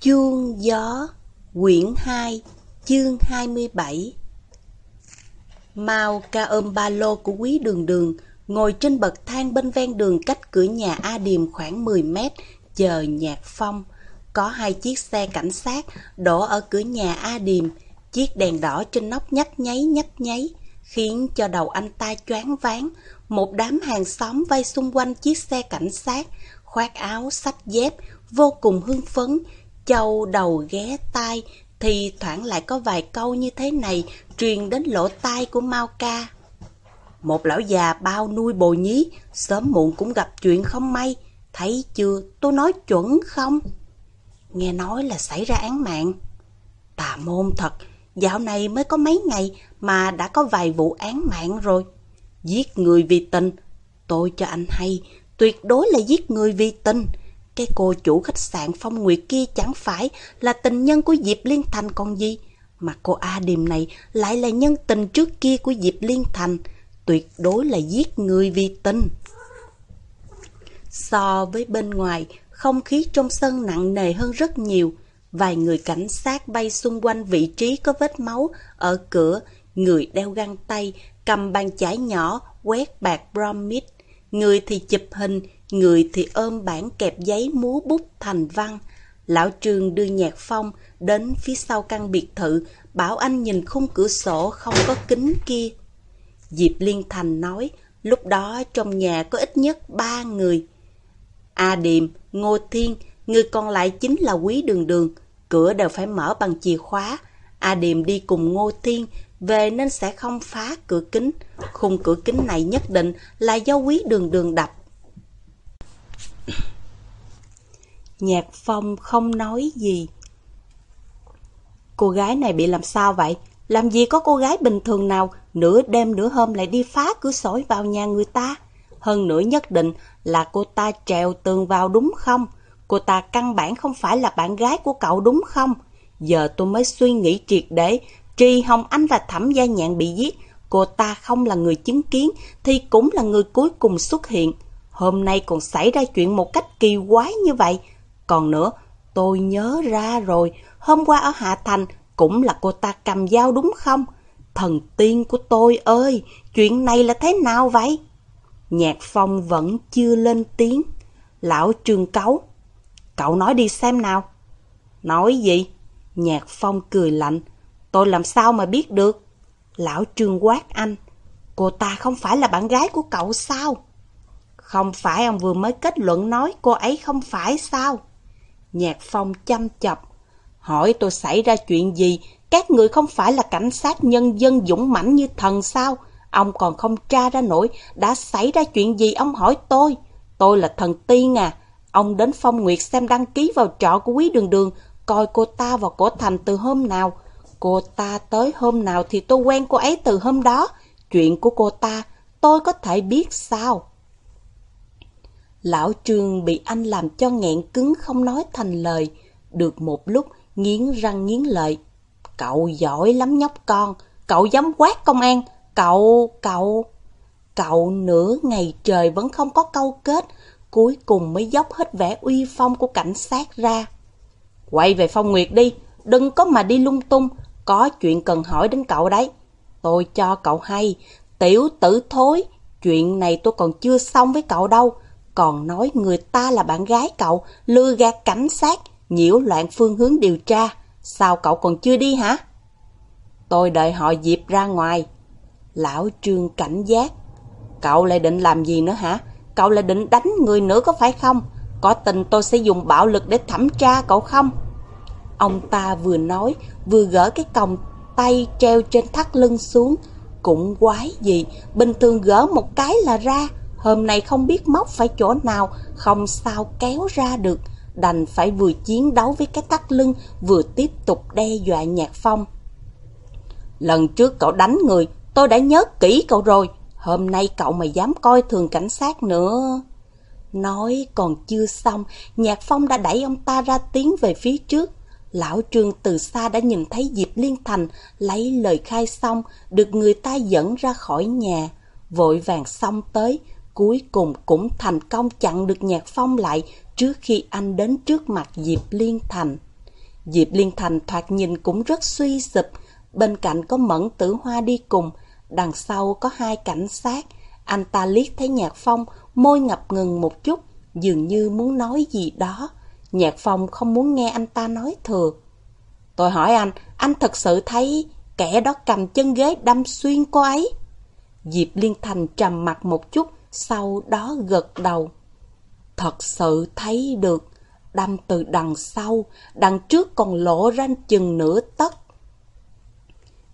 Chuông gió Quyển 2 Chương 27 Mao ca ôm ba lô của quý đường đường Ngồi trên bậc thang bên ven đường cách cửa nhà A Điềm khoảng 10 mét Chờ nhạc phong. Có hai chiếc xe cảnh sát đổ ở cửa nhà A Điềm Chiếc đèn đỏ trên nóc nhấp nháy nhấp nháy Khiến cho đầu anh ta choáng váng. Một đám hàng xóm vây xung quanh chiếc xe cảnh sát Khoác áo, sách dép Vô cùng hưng phấn Châu đầu ghé tai, thì thoảng lại có vài câu như thế này truyền đến lỗ tai của Mao Ca. Một lão già bao nuôi bồ nhí, sớm muộn cũng gặp chuyện không may. Thấy chưa, tôi nói chuẩn không? Nghe nói là xảy ra án mạng. Tà môn thật, dạo này mới có mấy ngày mà đã có vài vụ án mạng rồi. Giết người vì tình, tôi cho anh hay, tuyệt đối là giết người vì tình. Cái cô chủ khách sạn Phong Nguyệt kia chẳng phải là tình nhân của Diệp Liên Thành còn gì. Mà cô A Điềm này lại là nhân tình trước kia của Diệp Liên Thành. Tuyệt đối là giết người vì tình. So với bên ngoài, không khí trong sân nặng nề hơn rất nhiều. Vài người cảnh sát bay xung quanh vị trí có vết máu ở cửa, người đeo găng tay, cầm bàn chải nhỏ, quét bạc bromid. Người thì chụp hình, người thì ôm bản kẹp giấy múa bút thành văn. Lão Trương đưa Nhạc Phong đến phía sau căn biệt thự, bảo anh nhìn khung cửa sổ không có kính kia. Diệp Liên Thành nói, lúc đó trong nhà có ít nhất ba người. A Điềm, Ngô Thiên, người còn lại chính là Quý Đường Đường, cửa đều phải mở bằng chìa khóa. A Điềm đi cùng Ngô Thiên, về nên sẽ không phá cửa kính. Khung cửa kính này nhất định là do Quý Đường Đường đập. Nhạc Phong không nói gì. Cô gái này bị làm sao vậy? Làm gì có cô gái bình thường nào nửa đêm nửa hôm lại đi phá cửa sổ vào nhà người ta? Hơn nữa nhất định là cô ta trèo tường vào đúng không? Cô ta căn bản không phải là bạn gái của cậu đúng không? Giờ tôi mới suy nghĩ triệt để. Trì Hồng Anh và Thẩm Gia Nhạn bị giết. Cô ta không là người chứng kiến thì cũng là người cuối cùng xuất hiện. Hôm nay còn xảy ra chuyện một cách kỳ quái như vậy. Còn nữa, tôi nhớ ra rồi, hôm qua ở Hạ Thành cũng là cô ta cầm dao đúng không? Thần tiên của tôi ơi, chuyện này là thế nào vậy? Nhạc phong vẫn chưa lên tiếng. Lão trương cấu. Cậu nói đi xem nào. Nói gì? Nhạc phong cười lạnh. Tôi làm sao mà biết được? Lão trương quát anh. Cô ta không phải là bạn gái của cậu sao? Không phải ông vừa mới kết luận nói cô ấy không phải sao? Nhạc Phong chăm chọc. Hỏi tôi xảy ra chuyện gì? Các người không phải là cảnh sát nhân dân dũng mãnh như thần sao? Ông còn không tra ra nổi đã xảy ra chuyện gì ông hỏi tôi. Tôi là thần tiên à. Ông đến Phong Nguyệt xem đăng ký vào trọ của quý đường đường, coi cô ta vào cổ thành từ hôm nào. Cô ta tới hôm nào thì tôi quen cô ấy từ hôm đó. Chuyện của cô ta tôi có thể biết sao? Lão Trương bị anh làm cho nghẹn cứng không nói thành lời. Được một lúc, nghiến răng nghiến lợi. Cậu giỏi lắm nhóc con, cậu dám quát công an, cậu, cậu... Cậu nửa ngày trời vẫn không có câu kết, cuối cùng mới dốc hết vẻ uy phong của cảnh sát ra. Quay về Phong Nguyệt đi, đừng có mà đi lung tung, có chuyện cần hỏi đến cậu đấy. Tôi cho cậu hay, tiểu tử thối, chuyện này tôi còn chưa xong với cậu đâu còn nói người ta là bạn gái cậu, lừa gạt cảnh sát, nhiễu loạn phương hướng điều tra. Sao cậu còn chưa đi hả? Tôi đợi họ dịp ra ngoài. Lão Trương cảnh giác. Cậu lại định làm gì nữa hả? Cậu lại định đánh người nữa có phải không? Có tình tôi sẽ dùng bạo lực để thẩm tra cậu không? Ông ta vừa nói, vừa gỡ cái còng tay treo trên thắt lưng xuống. Cũng quái gì, bình thường gỡ một cái là ra. Hôm nay không biết móc phải chỗ nào, không sao kéo ra được. Đành phải vừa chiến đấu với cái tắt lưng, vừa tiếp tục đe dọa Nhạc Phong. Lần trước cậu đánh người, tôi đã nhớ kỹ cậu rồi. Hôm nay cậu mà dám coi thường cảnh sát nữa. Nói còn chưa xong, Nhạc Phong đã đẩy ông ta ra tiến về phía trước. Lão Trương từ xa đã nhìn thấy Diệp Liên Thành lấy lời khai xong, được người ta dẫn ra khỏi nhà. Vội vàng xong tới, cuối cùng cũng thành công chặn được Nhạc Phong lại trước khi anh đến trước mặt Diệp Liên Thành. Diệp Liên Thành thoạt nhìn cũng rất suy sụp, bên cạnh có Mẫn Tử Hoa đi cùng, đằng sau có hai cảnh sát. Anh ta liếc thấy Nhạc Phong, môi ngập ngừng một chút, dường như muốn nói gì đó. Nhạc Phong không muốn nghe anh ta nói thừa. Tôi hỏi anh, anh thật sự thấy kẻ đó cầm chân ghế đâm xuyên cô ấy? Diệp Liên Thành trầm mặt một chút, sau đó gật đầu. Thật sự thấy được, đâm từ đằng sau, đằng trước còn lộ ra chừng nửa tấc.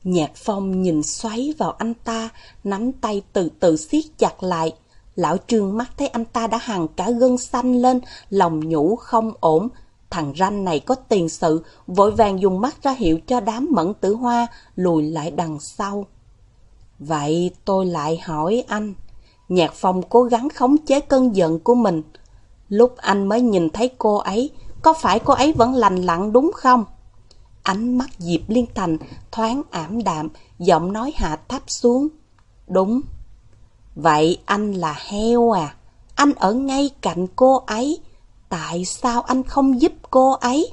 Nhạc Phong nhìn xoáy vào anh ta, nắm tay từ từ siết chặt lại. Lão trương mắt thấy anh ta đã hằng cả gân xanh lên, lòng nhũ không ổn. Thằng ranh này có tiền sự, vội vàng dùng mắt ra hiệu cho đám mẫn tử hoa lùi lại đằng sau. Vậy tôi lại hỏi anh, Nhạc Phong cố gắng khống chế cơn giận của mình. Lúc anh mới nhìn thấy cô ấy, có phải cô ấy vẫn lành lặn đúng không? Ánh mắt Diệp Liên Thành thoáng ảm đạm, giọng nói hạ thấp xuống. Đúng. Vậy anh là heo à? Anh ở ngay cạnh cô ấy. Tại sao anh không giúp cô ấy?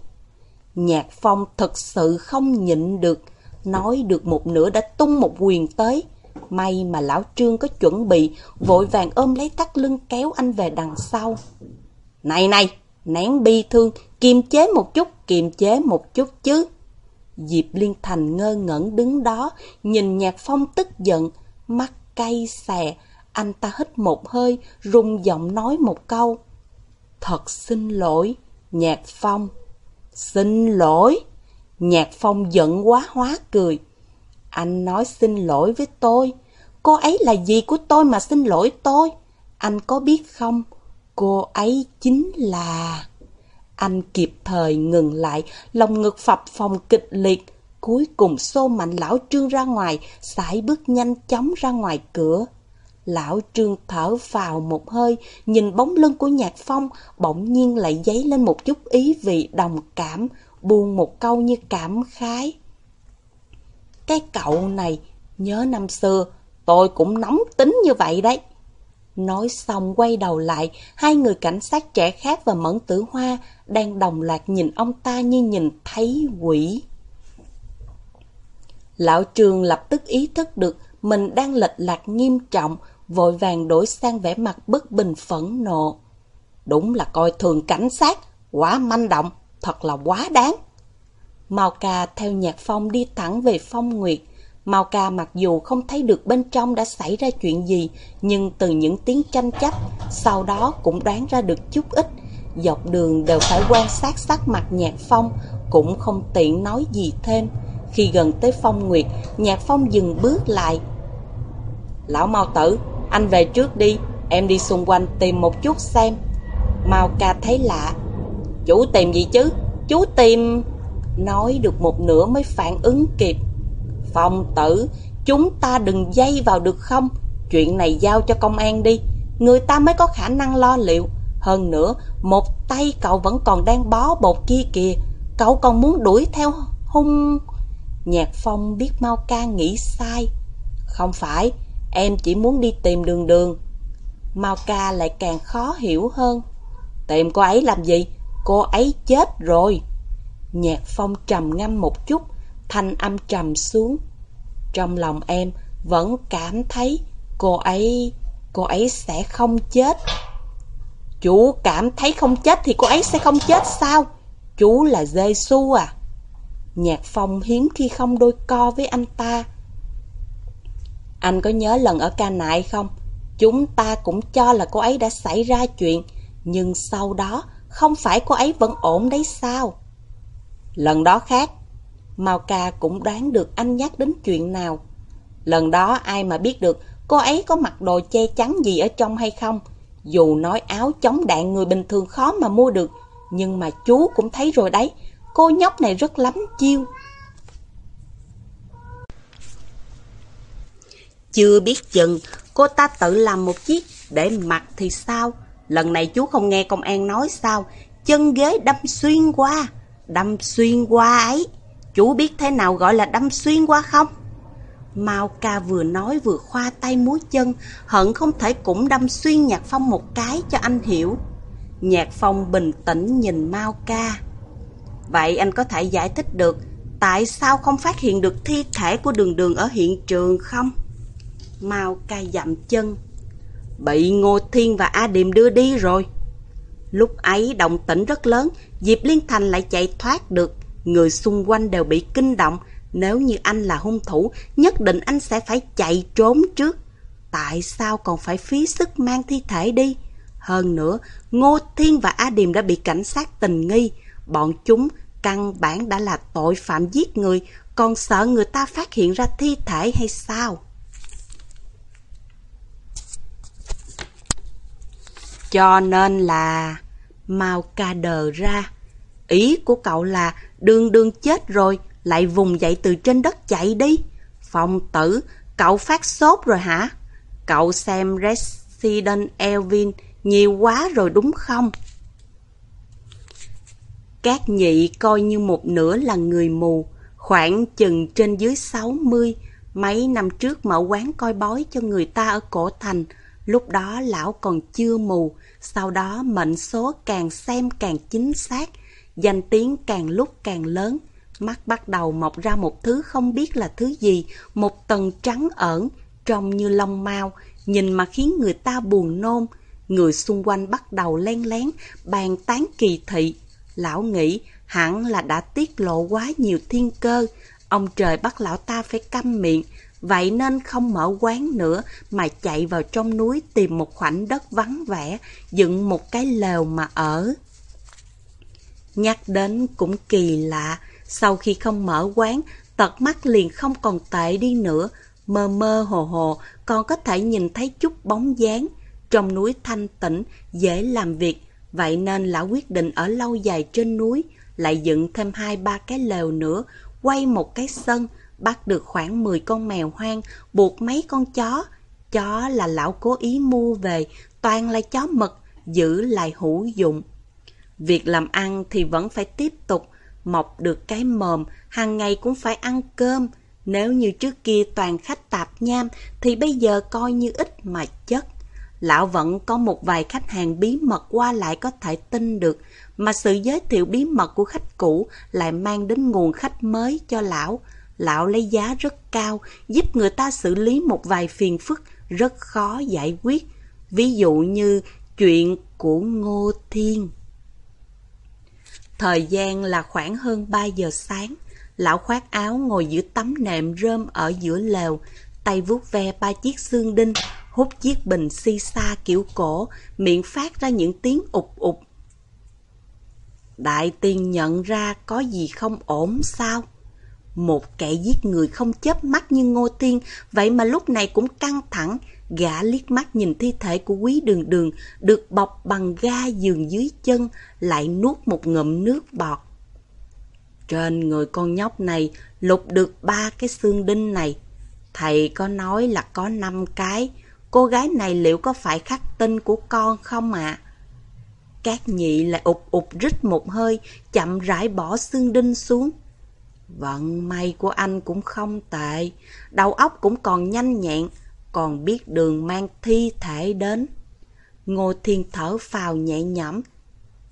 Nhạc Phong thật sự không nhịn được. Nói được một nửa đã tung một quyền tới. May mà lão Trương có chuẩn bị, vội vàng ôm lấy thắt lưng kéo anh về đằng sau. Này này, nén bi thương, kiềm chế một chút, kiềm chế một chút chứ. Diệp Liên Thành ngơ ngẩn đứng đó, nhìn Nhạc Phong tức giận, mắt cay xè. Anh ta hít một hơi, rung giọng nói một câu. Thật xin lỗi, Nhạc Phong. Xin lỗi. Nhạc Phong giận quá hóa cười. Anh nói xin lỗi với tôi. Cô ấy là gì của tôi mà xin lỗi tôi? Anh có biết không? Cô ấy chính là... Anh kịp thời ngừng lại, lòng ngực phập phòng kịch liệt. Cuối cùng xô mạnh lão trương ra ngoài, sải bước nhanh chóng ra ngoài cửa. Lão trương thở vào một hơi, nhìn bóng lưng của nhạc phong, bỗng nhiên lại dấy lên một chút ý vị đồng cảm, buông một câu như cảm khái. Cái cậu này, nhớ năm xưa, tôi cũng nóng tính như vậy đấy. Nói xong quay đầu lại, hai người cảnh sát trẻ khác và Mẫn Tử Hoa đang đồng loạt nhìn ông ta như nhìn thấy quỷ. Lão Trường lập tức ý thức được mình đang lệch lạc nghiêm trọng, vội vàng đổi sang vẻ mặt bất bình phẫn nộ. Đúng là coi thường cảnh sát, quá manh động, thật là quá đáng. Mao ca theo nhạc phong đi thẳng về phong nguyệt. Mao ca mặc dù không thấy được bên trong đã xảy ra chuyện gì, nhưng từ những tiếng tranh chấp, sau đó cũng đoán ra được chút ít. Dọc đường đều phải quan sát sắc mặt nhạc phong, cũng không tiện nói gì thêm. Khi gần tới phong nguyệt, nhạc phong dừng bước lại. Lão Mao tử, anh về trước đi, em đi xung quanh tìm một chút xem. Mao ca thấy lạ. Chú tìm gì chứ? Chú tìm... Nói được một nửa mới phản ứng kịp. Phong tử, chúng ta đừng dây vào được không? Chuyện này giao cho công an đi. Người ta mới có khả năng lo liệu. Hơn nữa, một tay cậu vẫn còn đang bó bột kia kìa. Cậu còn muốn đuổi theo hung... Nhạc Phong biết Mau Ca nghĩ sai. Không phải, em chỉ muốn đi tìm đường đường. Mau Ca lại càng khó hiểu hơn. Tìm cô ấy làm gì? Cô ấy chết rồi. Nhạc phong trầm ngâm một chút, thanh âm trầm xuống. Trong lòng em vẫn cảm thấy cô ấy, cô ấy sẽ không chết. Chú cảm thấy không chết thì cô ấy sẽ không chết sao? Chú là giê -xu à? Nhạc phong hiếm khi không đôi co với anh ta. Anh có nhớ lần ở ca nại không? Chúng ta cũng cho là cô ấy đã xảy ra chuyện, nhưng sau đó không phải cô ấy vẫn ổn đấy sao? Lần đó khác, Mao Ca cũng đoán được anh nhắc đến chuyện nào. Lần đó ai mà biết được cô ấy có mặc đồ che chắn gì ở trong hay không. Dù nói áo chống đạn người bình thường khó mà mua được, nhưng mà chú cũng thấy rồi đấy, cô nhóc này rất lắm chiêu. Chưa biết chừng, cô ta tự làm một chiếc để mặc thì sao? Lần này chú không nghe công an nói sao? Chân ghế đâm xuyên qua. Đâm xuyên qua ấy. Chú biết thế nào gọi là đâm xuyên qua không? Mao ca vừa nói vừa khoa tay múa chân, hận không thể cũng đâm xuyên Nhạc Phong một cái cho anh hiểu. Nhạc Phong bình tĩnh nhìn Mao ca. Vậy anh có thể giải thích được tại sao không phát hiện được thi thể của đường đường ở hiện trường không? Mao ca dặm chân. Bị Ngô Thiên và A Điềm đưa đi rồi. Lúc ấy động tĩnh rất lớn, Diệp Liên Thành lại chạy thoát được. Người xung quanh đều bị kinh động. Nếu như anh là hung thủ, nhất định anh sẽ phải chạy trốn trước. Tại sao còn phải phí sức mang thi thể đi? Hơn nữa, Ngô Thiên và A Điềm đã bị cảnh sát tình nghi. Bọn chúng căn bản đã là tội phạm giết người, còn sợ người ta phát hiện ra thi thể hay sao? Cho nên là... Mau ca đờ ra. Ý của cậu là đương đương chết rồi, lại vùng dậy từ trên đất chạy đi. Phong tử, cậu phát sốt rồi hả? Cậu xem Resident Elvin nhiều quá rồi đúng không? Các nhị coi như một nửa là người mù, khoảng chừng trên dưới 60. Mấy năm trước mở quán coi bói cho người ta ở cổ thành, lúc đó lão còn chưa mù, sau đó mệnh số càng xem càng chính xác, danh tiếng càng lúc càng lớn. Mắt bắt đầu mọc ra một thứ không biết là thứ gì, một tầng trắng ẩn, trông như lông mau, nhìn mà khiến người ta buồn nôn. Người xung quanh bắt đầu len lén, bàn tán kỳ thị. Lão nghĩ hẳn là đã tiết lộ quá nhiều thiên cơ. Ông trời bắt lão ta phải câm miệng, vậy nên không mở quán nữa mà chạy vào trong núi tìm một khoảnh đất vắng vẻ, dựng một cái lều mà ở. Nhắc đến cũng kỳ lạ, sau khi không mở quán, tật mắt liền không còn tệ đi nữa, mơ mơ hồ hồ còn có thể nhìn thấy chút bóng dáng. Trong núi thanh tĩnh, dễ làm việc, vậy nên lão quyết định ở lâu dài trên núi, lại dựng thêm hai ba cái lều nữa, quay một cái sân, bắt được khoảng 10 con mèo hoang, buộc mấy con chó. Chó là lão cố ý mua về, toàn là chó mực, giữ lại hữu dụng. Việc làm ăn thì vẫn phải tiếp tục, mọc được cái mồm, hàng ngày cũng phải ăn cơm. Nếu như trước kia toàn khách tạp nham, thì bây giờ coi như ít mà chất. Lão vẫn có một vài khách hàng bí mật qua lại có thể tin được, mà sự giới thiệu bí mật của khách cũ lại mang đến nguồn khách mới cho lão. Lão lấy giá rất cao, giúp người ta xử lý một vài phiền phức rất khó giải quyết. Ví dụ như chuyện của Ngô Thiên. Thời gian là khoảng hơn 3 giờ sáng. Lão khoác áo ngồi giữa tấm nệm rơm ở giữa lều, tay vuốt ve ba chiếc xương đinh, hút chiếc bình si sa kiểu cổ, miệng phát ra những tiếng ụp ụp. Đại tiên nhận ra có gì không ổn sao? Một kẻ giết người không chớp mắt như Ngô Tiên, vậy mà lúc này cũng căng thẳng, gã liếc mắt nhìn thi thể của quý đường đường, được bọc bằng ga giường dưới chân, lại nuốt một ngụm nước bọt. Trên người con nhóc này lục được ba cái xương đinh này. Thầy có nói là có năm cái, cô gái này liệu có phải khắc tinh của con không ạ? À? Các nhị lại ụp ụp rít một hơi, chậm rãi bỏ xương đinh xuống. Vận may của anh cũng không tệ, đầu óc cũng còn nhanh nhẹn, còn biết đường mang thi thể đến. Ngô Thiên thở phào nhẹ nhõm.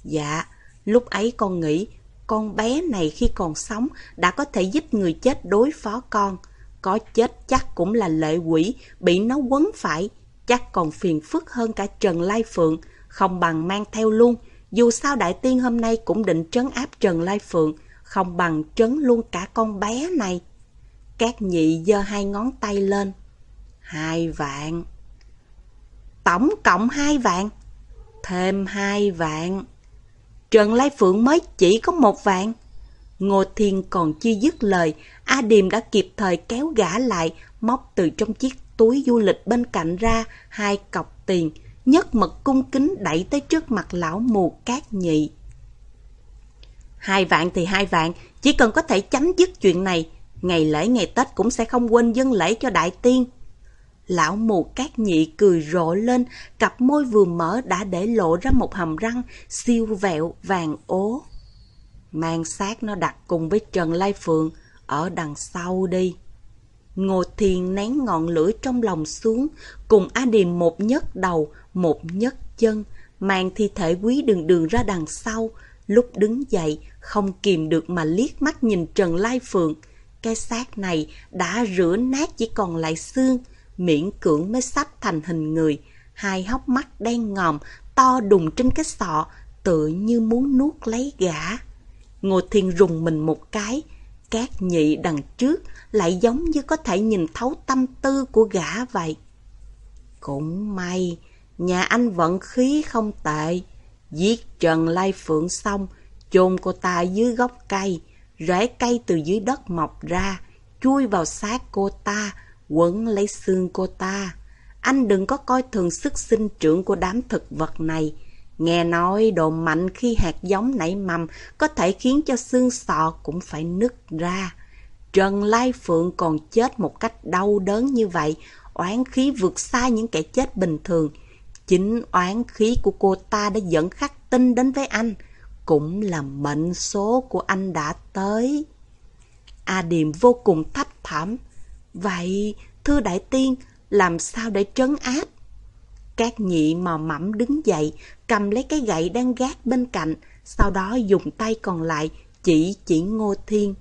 Dạ, lúc ấy con nghĩ con bé này khi còn sống đã có thể giúp người chết đối phó con. Có chết chắc cũng là lệ quỷ, bị nó quấn phải, chắc còn phiền phức hơn cả Trần Lai Phượng, không bằng mang theo luôn. Dù sao đại tiên hôm nay cũng định trấn áp Trần Lai Phượng, không bằng trấn luôn cả con bé này. Các nhị giơ hai ngón tay lên. Hai vạn. Tổng cộng hai vạn. Thêm hai vạn. Trần Lai Phượng mới chỉ có một vạn. Ngô Thiên còn chưa dứt lời, A Điềm đã kịp thời kéo gã lại, móc từ trong chiếc túi du lịch bên cạnh ra hai cọc tiền, nhất mật cung kính đẩy tới trước mặt lão mù cát nhị. Hai vạn thì hai vạn, chỉ cần có thể chấm dứt chuyện này, ngày lễ ngày Tết cũng sẽ không quên dân lễ cho đại tiên. Lão mù cát nhị cười rộ lên, cặp môi vừa mở đã để lộ ra một hàm răng siêu vẹo vàng ố. Mang xác nó đặt cùng với Trần Lai Phượng ở đằng sau đi. Ngô Thiên nén ngọn lửa trong lòng xuống, cùng A Điềm một nhấc đầu, một nhấc chân, mang thi thể quý đường đường ra đằng sau, Lúc đứng dậy, không kìm được mà liếc mắt nhìn Trần Lai Phượng. Cái xác này đã rửa nát chỉ còn lại xương, miễn cưỡng mới sắp thành hình người. Hai hốc mắt đen ngòm, to đùng trên cái sọ, tựa như muốn nuốt lấy gã. Ngô Thiên rùng mình một cái, các nhị đằng trước lại giống như có thể nhìn thấu tâm tư của gã vậy. Cũng may, nhà anh vận khí không tệ. Giết Trần Lai Phượng xong, chôn cô ta dưới gốc cây, rễ cây từ dưới đất mọc ra, chui vào xác cô ta, quấn lấy xương cô ta. Anh đừng có coi thường sức sinh trưởng của đám thực vật này. Nghe nói độ mạnh khi hạt giống nảy mầm có thể khiến cho xương sọ cũng phải nứt ra. Trần Lai Phượng còn chết một cách đau đớn như vậy, oán khí vượt xa những kẻ chết bình thường. Chính oán khí của cô ta đã dẫn khắc tinh đến với anh, cũng là mệnh số của anh đã tới. A Điềm vô cùng thấp thảm. Vậy, thưa đại tiên, làm sao để trấn áp? Các nhị mò mẫm đứng dậy, cầm lấy cái gậy đang gác bên cạnh, sau đó dùng tay còn lại chỉ chỉ Ngô Thiên.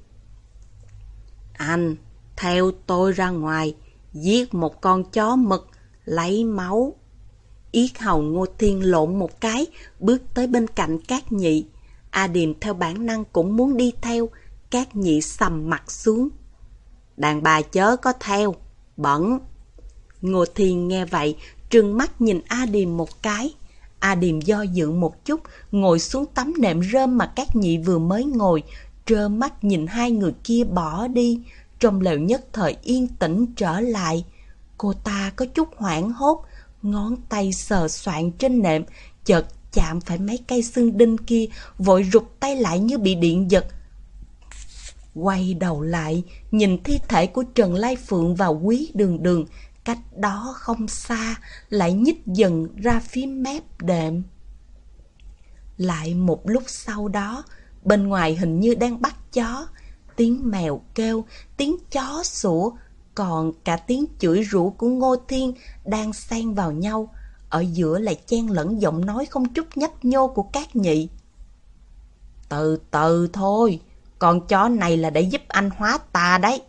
Anh, theo tôi ra ngoài, giết một con chó mực, lấy máu. Yết hầu Ngô Thiên lộn một cái, bước tới bên cạnh Cát nhị. A Điềm theo bản năng cũng muốn đi theo, Cát nhị sầm mặt xuống. Đàn bà chớ có theo, bẩn. Ngô Thiên nghe vậy, trừng mắt nhìn A Điềm một cái. A Điềm do dự một chút, ngồi xuống tấm nệm rơm mà Cát nhị vừa mới ngồi, trơ mắt nhìn hai người kia bỏ đi, trong lều nhất thời yên tĩnh trở lại. Cô ta có chút hoảng hốt, ngón tay sờ soạn trên nệm, chợt chạm phải mấy cây xương đinh kia, vội rụt tay lại như bị điện giật. Quay đầu lại, nhìn thi thể của Trần Lai Phượng và Quý Đường Đường, cách đó không xa, lại nhích dần ra phía mép đệm. Lại một lúc sau đó, bên ngoài hình như đang bắt chó, tiếng mèo kêu, tiếng chó sủa, còn cả tiếng chửi rủa của Ngô Thiên đang xen vào nhau, ở giữa lại chen lẫn giọng nói không chút nhấp nhô của các nhị. Từ từ thôi, con chó này là để giúp anh hóa tà đấy.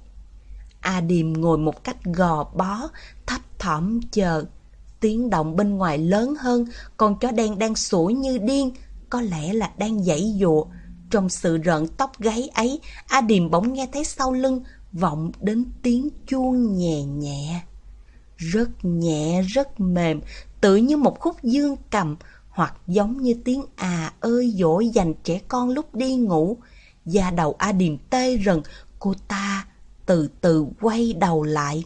A Điềm ngồi một cách gò bó, thấp thỏm chờ. Tiếng động bên ngoài lớn hơn, con chó đen đang sủa như điên, có lẽ là đang giãy dụa. Trong sự rợn tóc gáy ấy, A Điềm bỗng nghe thấy sau lưng vọng đến tiếng chuông nhẹ nhẹ. Rất nhẹ, rất mềm, tự như một khúc dương cầm, hoặc giống như tiếng à ơi dỗ dành trẻ con lúc đi ngủ. Da đầu A Điềm tê rần, cô ta từ từ quay đầu lại.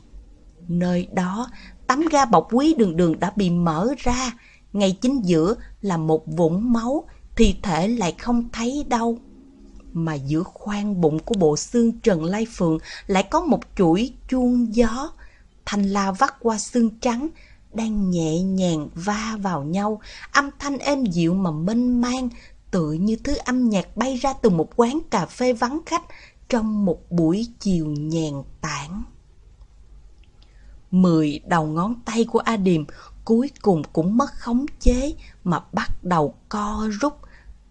Nơi đó, tấm ga bọc quý đường đường đã bị mở ra, ngay chính giữa là một vũng máu, thi thể lại không thấy đâu. Mà giữa khoang bụng của bộ xương Trần Lai Phượng lại có một chuỗi chuông gió. Thanh la vắt qua xương trắng, đang nhẹ nhàng va vào nhau, âm thanh êm dịu mà mênh mang, tựa như thứ âm nhạc bay ra từ một quán cà phê vắng khách trong một buổi chiều nhàn tản. Mười đầu ngón tay của A Điềm cuối cùng cũng mất khống chế mà bắt đầu co rút.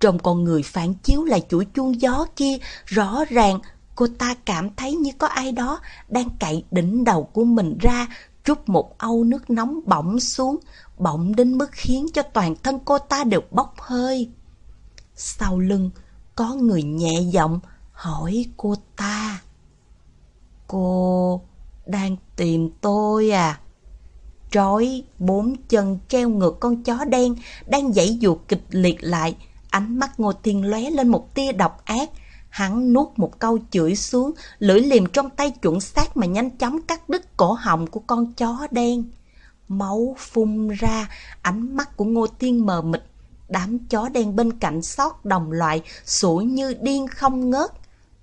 Trong con người phản chiếu lại chuỗi chuông gió kia, rõ ràng cô ta cảm thấy như có ai đó đang cậy đỉnh đầu của mình ra, rút một âu nước nóng bỏng xuống, bỏng đến mức khiến cho toàn thân cô ta đều bốc hơi. Sau lưng, có người nhẹ giọng hỏi cô ta. Cô đang tìm tôi à? Trói bốn chân treo ngược con chó đen đang dãy dụa kịch liệt lại. Ánh mắt Ngô Thiên lóe lên một tia độc ác. Hắn nuốt một câu chửi xuống, lưỡi liềm trong tay chuẩn xác mà nhanh chóng cắt đứt cổ họng của con chó đen. Máu phun ra, ánh mắt của Ngô Thiên mờ mịt. Đám chó đen bên cạnh sót đồng loại, sủa như điên không ngớt.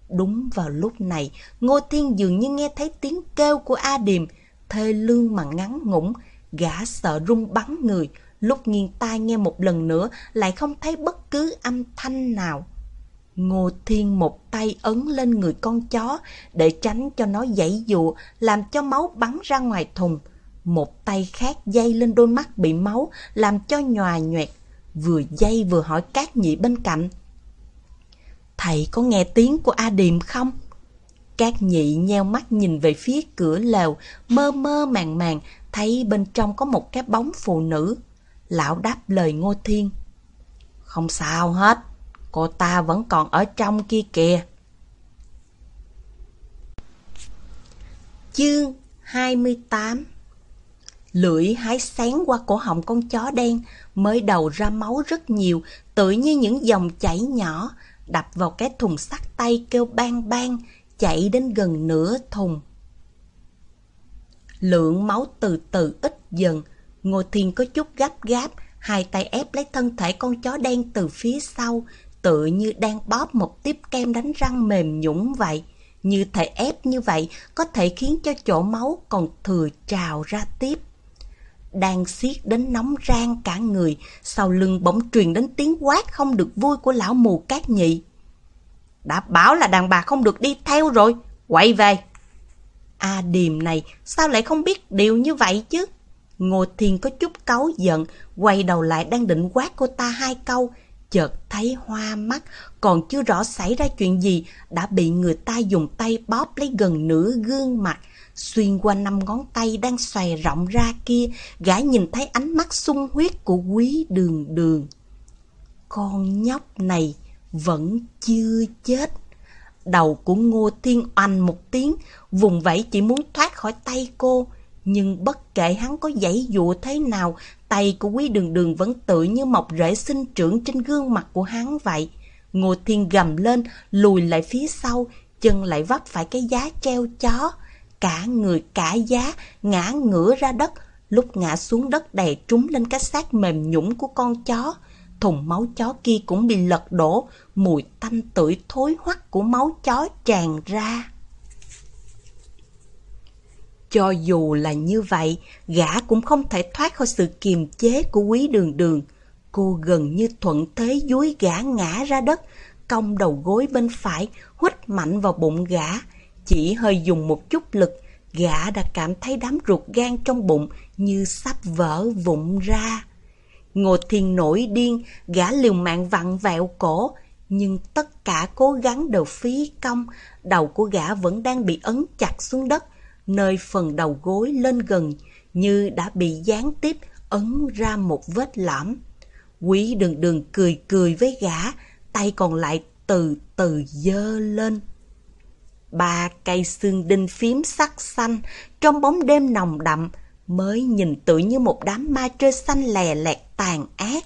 Đúng vào lúc này, Ngô Thiên dường như nghe thấy tiếng kêu của A Điềm, thê lương mà ngắn ngủn, gã sợ rung bắn người, lúc nghiêng tai nghe một lần nữa lại không thấy bất cứ âm thanh nào. Ngô Thiên một tay ấn lên người con chó để tránh cho nó dãy dụa, làm cho máu bắn ra ngoài thùng. Một tay khác dây lên đôi mắt bị máu, làm cho nhòa nhoẹt. Vừa dây vừa hỏi các nhị bên cạnh. Thầy có nghe tiếng của A Điềm không? Các nhị nheo mắt nhìn về phía cửa lều, mơ mơ màng màng, thấy bên trong có một cái bóng phụ nữ. Lão đáp lời Ngô Thiên. Không sao hết, cô ta vẫn còn ở trong kia kìa. Chương 28 Lưỡi hái sáng qua cổ họng con chó đen, mới đầu ra máu rất nhiều, tự như những dòng chảy nhỏ, đập vào cái thùng sắt tay kêu bang bang, chạy đến gần nửa thùng. Lượng máu từ từ ít dần, Ngô Thiên có chút gấp gáp, hai tay ép lấy thân thể con chó đen từ phía sau, tự như đang bóp một tiếp kem đánh răng mềm nhũng vậy. Như thể ép như vậy có thể khiến cho chỗ máu còn thừa trào ra tiếp. Đang xiết đến nóng rang cả người, sau lưng bỗng truyền đến tiếng quát không được vui của lão mù cát nhị. Đã bảo là đàn bà không được đi theo rồi, quay về. A điềm này sao lại không biết điều như vậy chứ? Ngô Thiên có chút cáu giận, quay đầu lại đang định quát cô ta hai câu, chợt thấy hoa mắt, còn chưa rõ xảy ra chuyện gì, đã bị người ta dùng tay bóp lấy gần nửa gương mặt, xuyên qua năm ngón tay đang xòe rộng ra kia, gã nhìn thấy ánh mắt sung huyết của quý đường đường. Con nhóc này vẫn chưa chết. Đầu của Ngô Thiên oanh một tiếng, vùng vẫy chỉ muốn thoát khỏi tay cô. Nhưng bất kể hắn có giãy dụa thế nào, tay của quý đường đường vẫn tự như mọc rễ sinh trưởng trên gương mặt của hắn vậy. Ngô Thiên gầm lên, lùi lại phía sau, chân lại vấp phải cái giá treo chó. Cả người cả giá ngã ngửa ra đất, lúc ngã xuống đất đè trúng lên cái xác mềm nhũng của con chó. Thùng máu chó kia cũng bị lật đổ, mùi tanh tưởi thối hoắc của máu chó tràn ra. Cho dù là như vậy, gã cũng không thể thoát khỏi sự kiềm chế của quý đường đường. Cô gần như thuận thế dúi gã ngã ra đất, cong đầu gối bên phải, hít mạnh vào bụng gã. Chỉ hơi dùng một chút lực, gã đã cảm thấy đám ruột gan trong bụng như sắp vỡ vụn ra. Ngô Thiên nổi điên, gã liều mạng vặn vẹo cổ, nhưng tất cả cố gắng đều phí công, đầu của gã vẫn đang bị ấn chặt xuống đất, nơi phần đầu gối lên gần, như đã bị gián tiếp ấn ra một vết lõm. Quý đường đường cười cười với gã, tay còn lại từ từ dơ lên. Ba cây xương đinh phím sắc xanh trong bóng đêm nồng đậm mới nhìn tự như một đám ma trơi xanh lè lẹt tàn ác.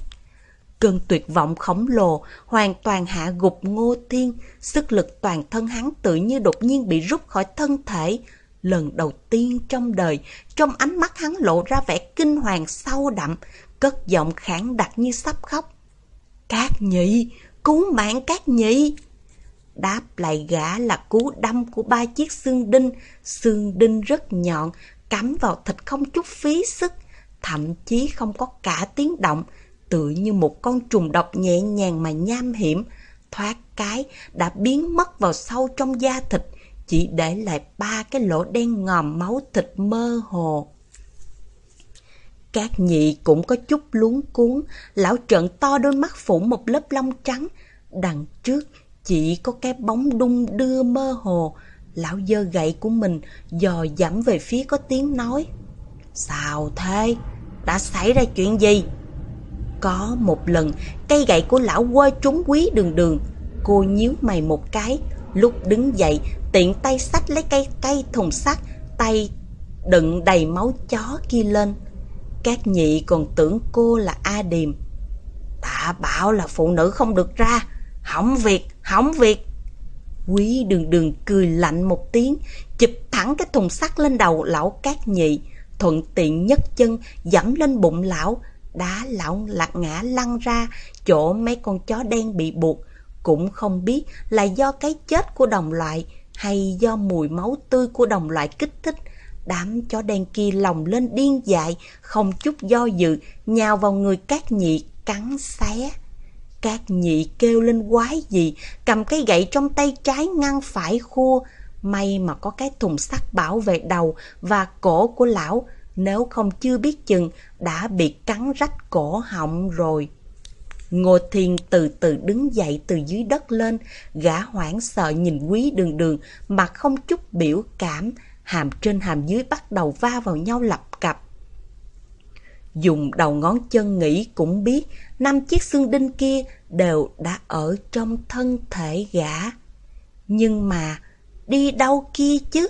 Cơn tuyệt vọng khổng lồ hoàn toàn hạ gục Ngô Thiên, sức lực toàn thân hắn tự như đột nhiên bị rút khỏi thân thể. Lần đầu tiên trong đời, trong ánh mắt hắn lộ ra vẻ kinh hoàng sâu đậm, cất giọng khản đặc như sắp khóc. Các nhị, cứu mạng các nhị! Đáp lại gã là cú đâm của ba chiếc xương đinh, xương đinh rất nhọn, cắm vào thịt không chút phí sức, thậm chí không có cả tiếng động, tự như một con trùng độc nhẹ nhàng mà nham hiểm, thoát cái đã biến mất vào sâu trong da thịt, chỉ để lại ba cái lỗ đen ngòm máu thịt mơ hồ. Các nhị cũng có chút luống cuốn, lão trợn to đôi mắt phủ một lớp lông trắng, đằng trước chỉ có cái bóng đung đưa mơ hồ, lão dơ gậy của mình dò dẫm về phía có tiếng nói. Sao thế? Đã xảy ra chuyện gì? Có một lần, cây gậy của lão quơ trúng quý đường đường. Cô nhíu mày một cái, lúc đứng dậy, tiện tay sách lấy cây cây thùng sắt, tay đựng đầy máu chó kia lên. Các nhị còn tưởng cô là A Điềm. Ta bảo là phụ nữ không được ra, hỏng việc, hỏng việc. Quý đường đường cười lạnh một tiếng, chụp thẳng cái thùng sắt lên đầu lão cát nhị, thuận tiện nhất chân dẫm lên bụng lão, đá lão lạc ngã lăn ra chỗ mấy con chó đen bị buộc, cũng không biết là do cái chết của đồng loại hay do mùi máu tươi của đồng loại kích thích. Đám chó đen kia lòng lên điên dại, không chút do dự, nhào vào người cát nhị, cắn xé. Cát nhị kêu lên quái gì, cầm cái gậy trong tay trái ngăn phải khua. May mà có cái thùng sắt bảo vệ đầu và cổ của lão, nếu không chưa biết chừng đã bị cắn rách cổ họng rồi. Ngô Thiên từ từ đứng dậy từ dưới đất lên, gã hoảng sợ nhìn quý đường đường, mà không chút biểu cảm, hàm trên hàm dưới bắt đầu va vào nhau lập cặp. Dùng đầu ngón chân nghĩ cũng biết, năm chiếc xương đinh kia đều đã ở trong thân thể gã. Nhưng mà, đi đâu kia chứ?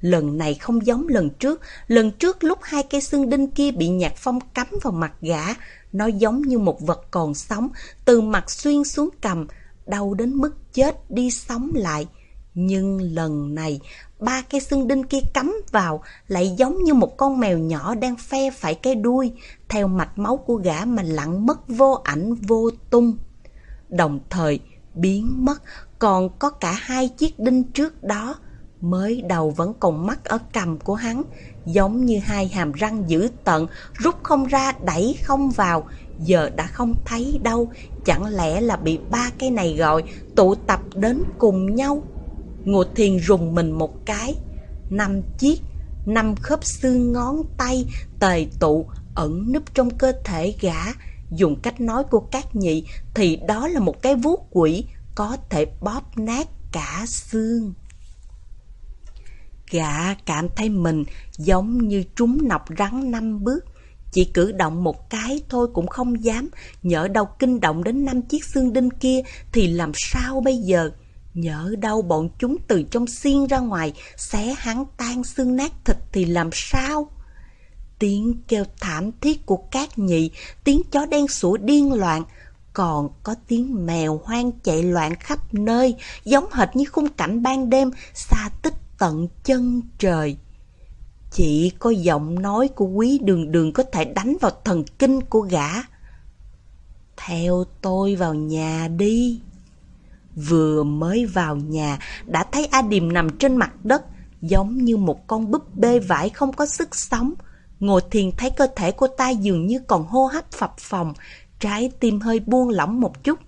Lần này không giống lần trước, lần trước lúc hai cây xương đinh kia bị nhạc phong cắm vào mặt gã, nó giống như một vật còn sống, từ mặt xuyên xuống cầm, đau đến mức chết đi sống lại. Nhưng lần này, ba cây xương đinh kia cắm vào lại giống như một con mèo nhỏ đang phe phải cái đuôi, theo mạch máu của gã mà lặng mất vô ảnh vô tung. Đồng thời, biến mất còn có cả hai chiếc đinh trước đó, mới đầu vẫn còn mắc ở cầm của hắn, giống như hai hàm răng dữ tận, rút không ra, đẩy không vào, giờ đã không thấy đâu, chẳng lẽ là bị ba cái này gọi, tụ tập đến cùng nhau. ngụy thiền rùng mình một cái, năm chiếc, năm khớp xương ngón tay, tề tụ, ẩn núp trong cơ thể gã, dùng cách nói của các nhị thì đó là một cái vuốt quỷ có thể bóp nát cả xương. Gã cảm thấy mình giống như trúng nọc rắn năm bước. Chỉ cử động một cái thôi cũng không dám, nhỡ đâu kinh động đến năm chiếc xương đinh kia thì làm sao bây giờ? Nhỡ đâu bọn chúng từ trong xiên ra ngoài, xé hắn tan xương nát thịt thì làm sao? Tiếng kêu thảm thiết của các nhị, tiếng chó đen sủa điên loạn, còn có tiếng mèo hoang chạy loạn khắp nơi, giống hệt như khung cảnh ban đêm, xa tích tận chân trời. Chỉ có giọng nói của quý đường đường có thể đánh vào thần kinh của gã. Theo tôi vào nhà đi. Vừa mới vào nhà, đã thấy A Điềm nằm trên mặt đất, giống như một con búp bê vải không có sức sống. Ngồi thiền thấy cơ thể cô ta dường như còn hô hấp phập phồng, trái tim hơi buông lỏng một chút.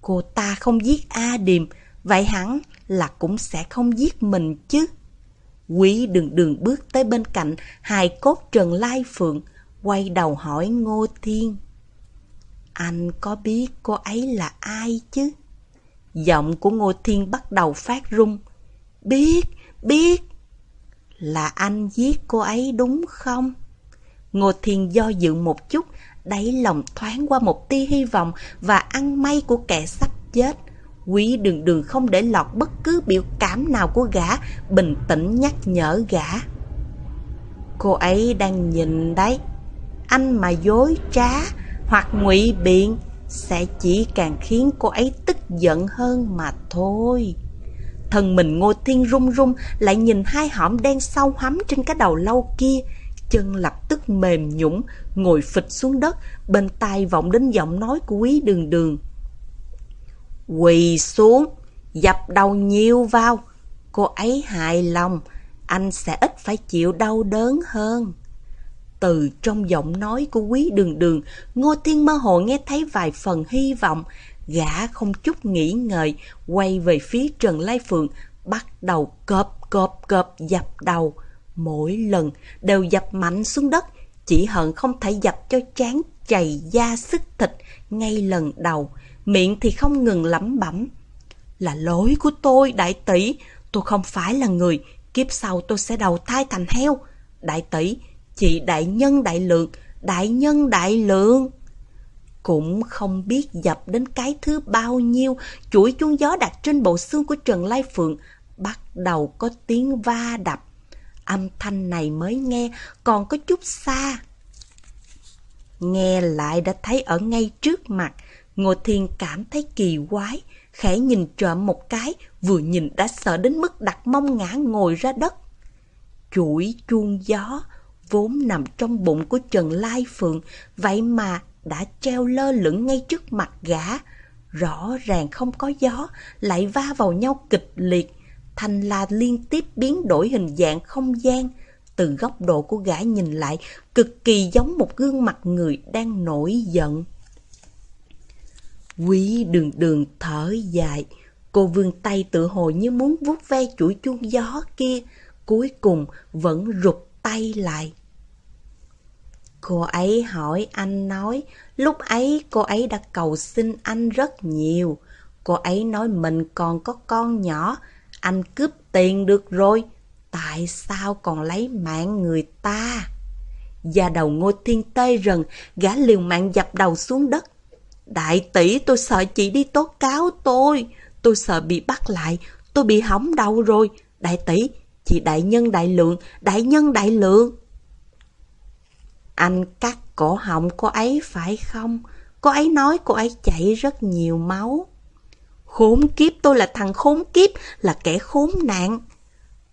Cô ta không giết A Điềm, vậy hẳn là cũng sẽ không giết mình chứ. Quý đường đường bước tới bên cạnh hài cốt Trần Lai Phượng, quay đầu hỏi Ngô Thiên. Anh có biết cô ấy là ai chứ? Giọng của Ngô Thiên bắt đầu phát rung. Biết, biết. Là anh giết cô ấy đúng không? Ngô Thiên do dự một chút, đáy lòng thoáng qua một tia hy vọng và ăn may của kẻ sắp chết. Quý đường đường không để lọt bất cứ biểu cảm nào của gã, bình tĩnh nhắc nhở gã. Cô ấy đang nhìn đấy, anh mà dối trá hoặc ngụy biện sẽ chỉ càng khiến cô ấy tức giận hơn mà thôi. Thần mình Ngô Thiên run run lại nhìn hai hõm đen sâu hắm trên cái đầu lâu kia, chân lập tức mềm nhũng, ngồi phịch xuống đất, bên tai vọng đến giọng nói của quý đường đường. Quỳ xuống, dập đầu nhiều vào. Cô ấy hài lòng, anh sẽ ít phải chịu đau đớn hơn. Từ trong giọng nói của quý đường đường, Ngô Thiên mơ hồ nghe thấy vài phần hy vọng. Gã không chút nghĩ ngợi, quay về phía Trần Lai Phượng, bắt đầu cọp cọp cọp dập đầu. Mỗi lần đều dập mạnh xuống đất, chỉ hận không thể dập cho chán chày da sức thịt ngay lần đầu miệng thì không ngừng lẩm bẩm. Là lỗi của tôi, đại tỷ, tôi không phải là người, kiếp sau tôi sẽ đầu thai thành heo. Đại tỷ, chị đại nhân đại lượng, đại nhân đại lượng. Cũng không biết dập đến cái thứ bao nhiêu, chuỗi chuông gió đặt trên bộ xương của Trần Lai Phượng, bắt đầu có tiếng va đập. Âm thanh này mới nghe, còn có chút xa. Nghe lại đã thấy ở ngay trước mặt, Ngô Thiên cảm thấy kỳ quái, khẽ nhìn trộm một cái, vừa nhìn đã sợ đến mức đặt mông ngã ngồi ra đất. Chuỗi chuông gió, vốn nằm trong bụng của Trần Lai Phượng, vậy mà đã treo lơ lửng ngay trước mặt gã. Rõ ràng không có gió, lại va vào nhau kịch liệt, thành là liên tiếp biến đổi hình dạng không gian. Từ góc độ của gã nhìn lại, cực kỳ giống một gương mặt người đang nổi giận. Quý đường đường thở dài, cô vươn tay tự hồ như muốn vuốt ve chuỗi chuông gió kia, cuối cùng vẫn rụt tay lại. Cô ấy hỏi anh nói, lúc ấy cô ấy đã cầu xin anh rất nhiều. Cô ấy nói mình còn có con nhỏ, anh cướp tiền được rồi, tại sao còn lấy mạng người ta? Gia đầu ngô thiên tê rần, gã liều mạng dập đầu xuống đất. Đại tỷ tôi sợ chị đi tố cáo tôi, tôi sợ bị bắt lại, tôi bị hỏng đầu rồi. Đại tỷ, chị đại nhân đại lượng, đại nhân đại lượng. Anh cắt cổ họng cô ấy phải không? Cô ấy nói cô ấy chảy rất nhiều máu. Khốn kiếp tôi là thằng khốn kiếp, là kẻ khốn nạn.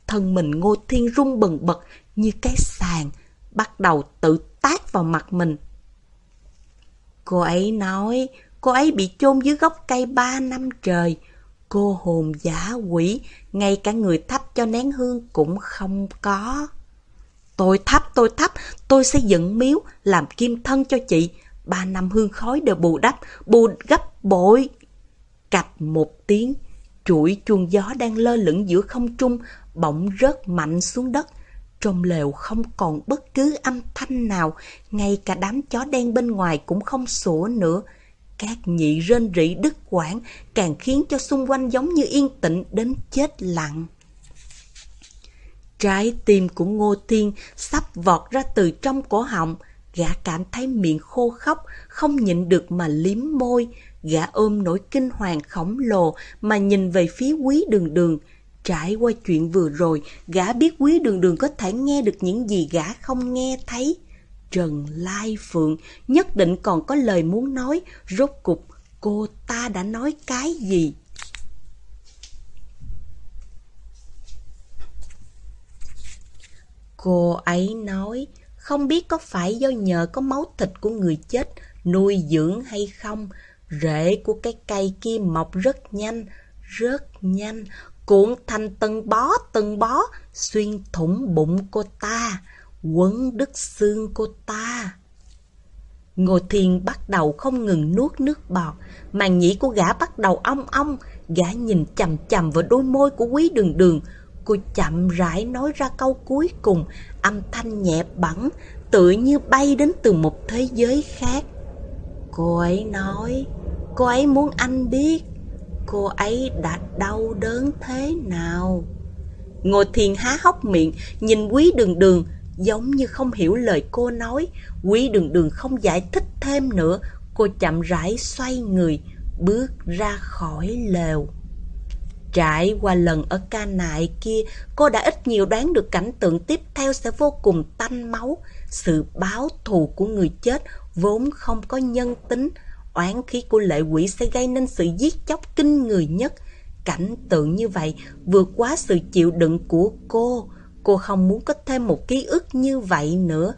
Thân mình Ngô Thiên rung bần bật như cái sàn, bắt đầu tự tác vào mặt mình. Cô ấy nói cô ấy bị chôn dưới gốc cây ba năm trời. Cô hồn giả quỷ, ngay cả người thắp cho nén hương cũng không có. Tôi thắp, tôi thắp, tôi sẽ dựng miếu, làm kim thân cho chị. Ba năm hương khói đều bù đắp, bù gấp bội. Cạch một tiếng, chuỗi chuông gió đang lơ lửng giữa không trung, bỗng rớt mạnh xuống đất. Trong lều không còn bất cứ âm thanh nào, ngay cả đám chó đen bên ngoài cũng không sủa nữa. Các nhị rên rỉ đứt quãng càng khiến cho xung quanh giống như yên tĩnh đến chết lặng. Trái tim của Ngô Thiên sắp vọt ra từ trong cổ họng, gã cảm thấy miệng khô khóc, không nhịn được mà liếm môi. Gã ôm nỗi kinh hoàng khổng lồ mà nhìn về phía quý đường đường. Trải qua chuyện vừa rồi, gã biết quý đường đường có thể nghe được những gì gã không nghe thấy. Trần Lai Phượng nhất định còn có lời muốn nói, rốt cục cô ta đã nói cái gì? Cô ấy nói, không biết có phải do nhờ có máu thịt của người chết nuôi dưỡng hay không, rễ của cái cây kia mọc rất nhanh, rất nhanh, cuộn thành từng bó từng bó, xuyên thủng bụng cô ta, quấn đứt xương cô ta. Ngô Thiên bắt đầu không ngừng nuốt nước bọt, màng nhĩ của gã bắt đầu ong ong, gã nhìn chằm chằm vào đôi môi của quý đường đường, Cô chậm rãi nói ra câu cuối cùng, âm thanh nhẹ bẩn, tựa như bay đến từ một thế giới khác. Cô ấy nói, cô ấy muốn anh biết, cô ấy đã đau đớn thế nào. Ngô Thiền há hốc miệng, nhìn quý đường đường, giống như không hiểu lời cô nói. Quý đường đường không giải thích thêm nữa, cô chậm rãi xoay người, bước ra khỏi lều. Trải qua lần ở ca nại kia, cô đã ít nhiều đoán được cảnh tượng tiếp theo sẽ vô cùng tanh máu. Sự báo thù của người chết vốn không có nhân tính. Oán khí của lệ quỷ sẽ gây nên sự giết chóc kinh người nhất. Cảnh tượng như vậy vượt quá sự chịu đựng của cô. Cô không muốn có thêm một ký ức như vậy nữa.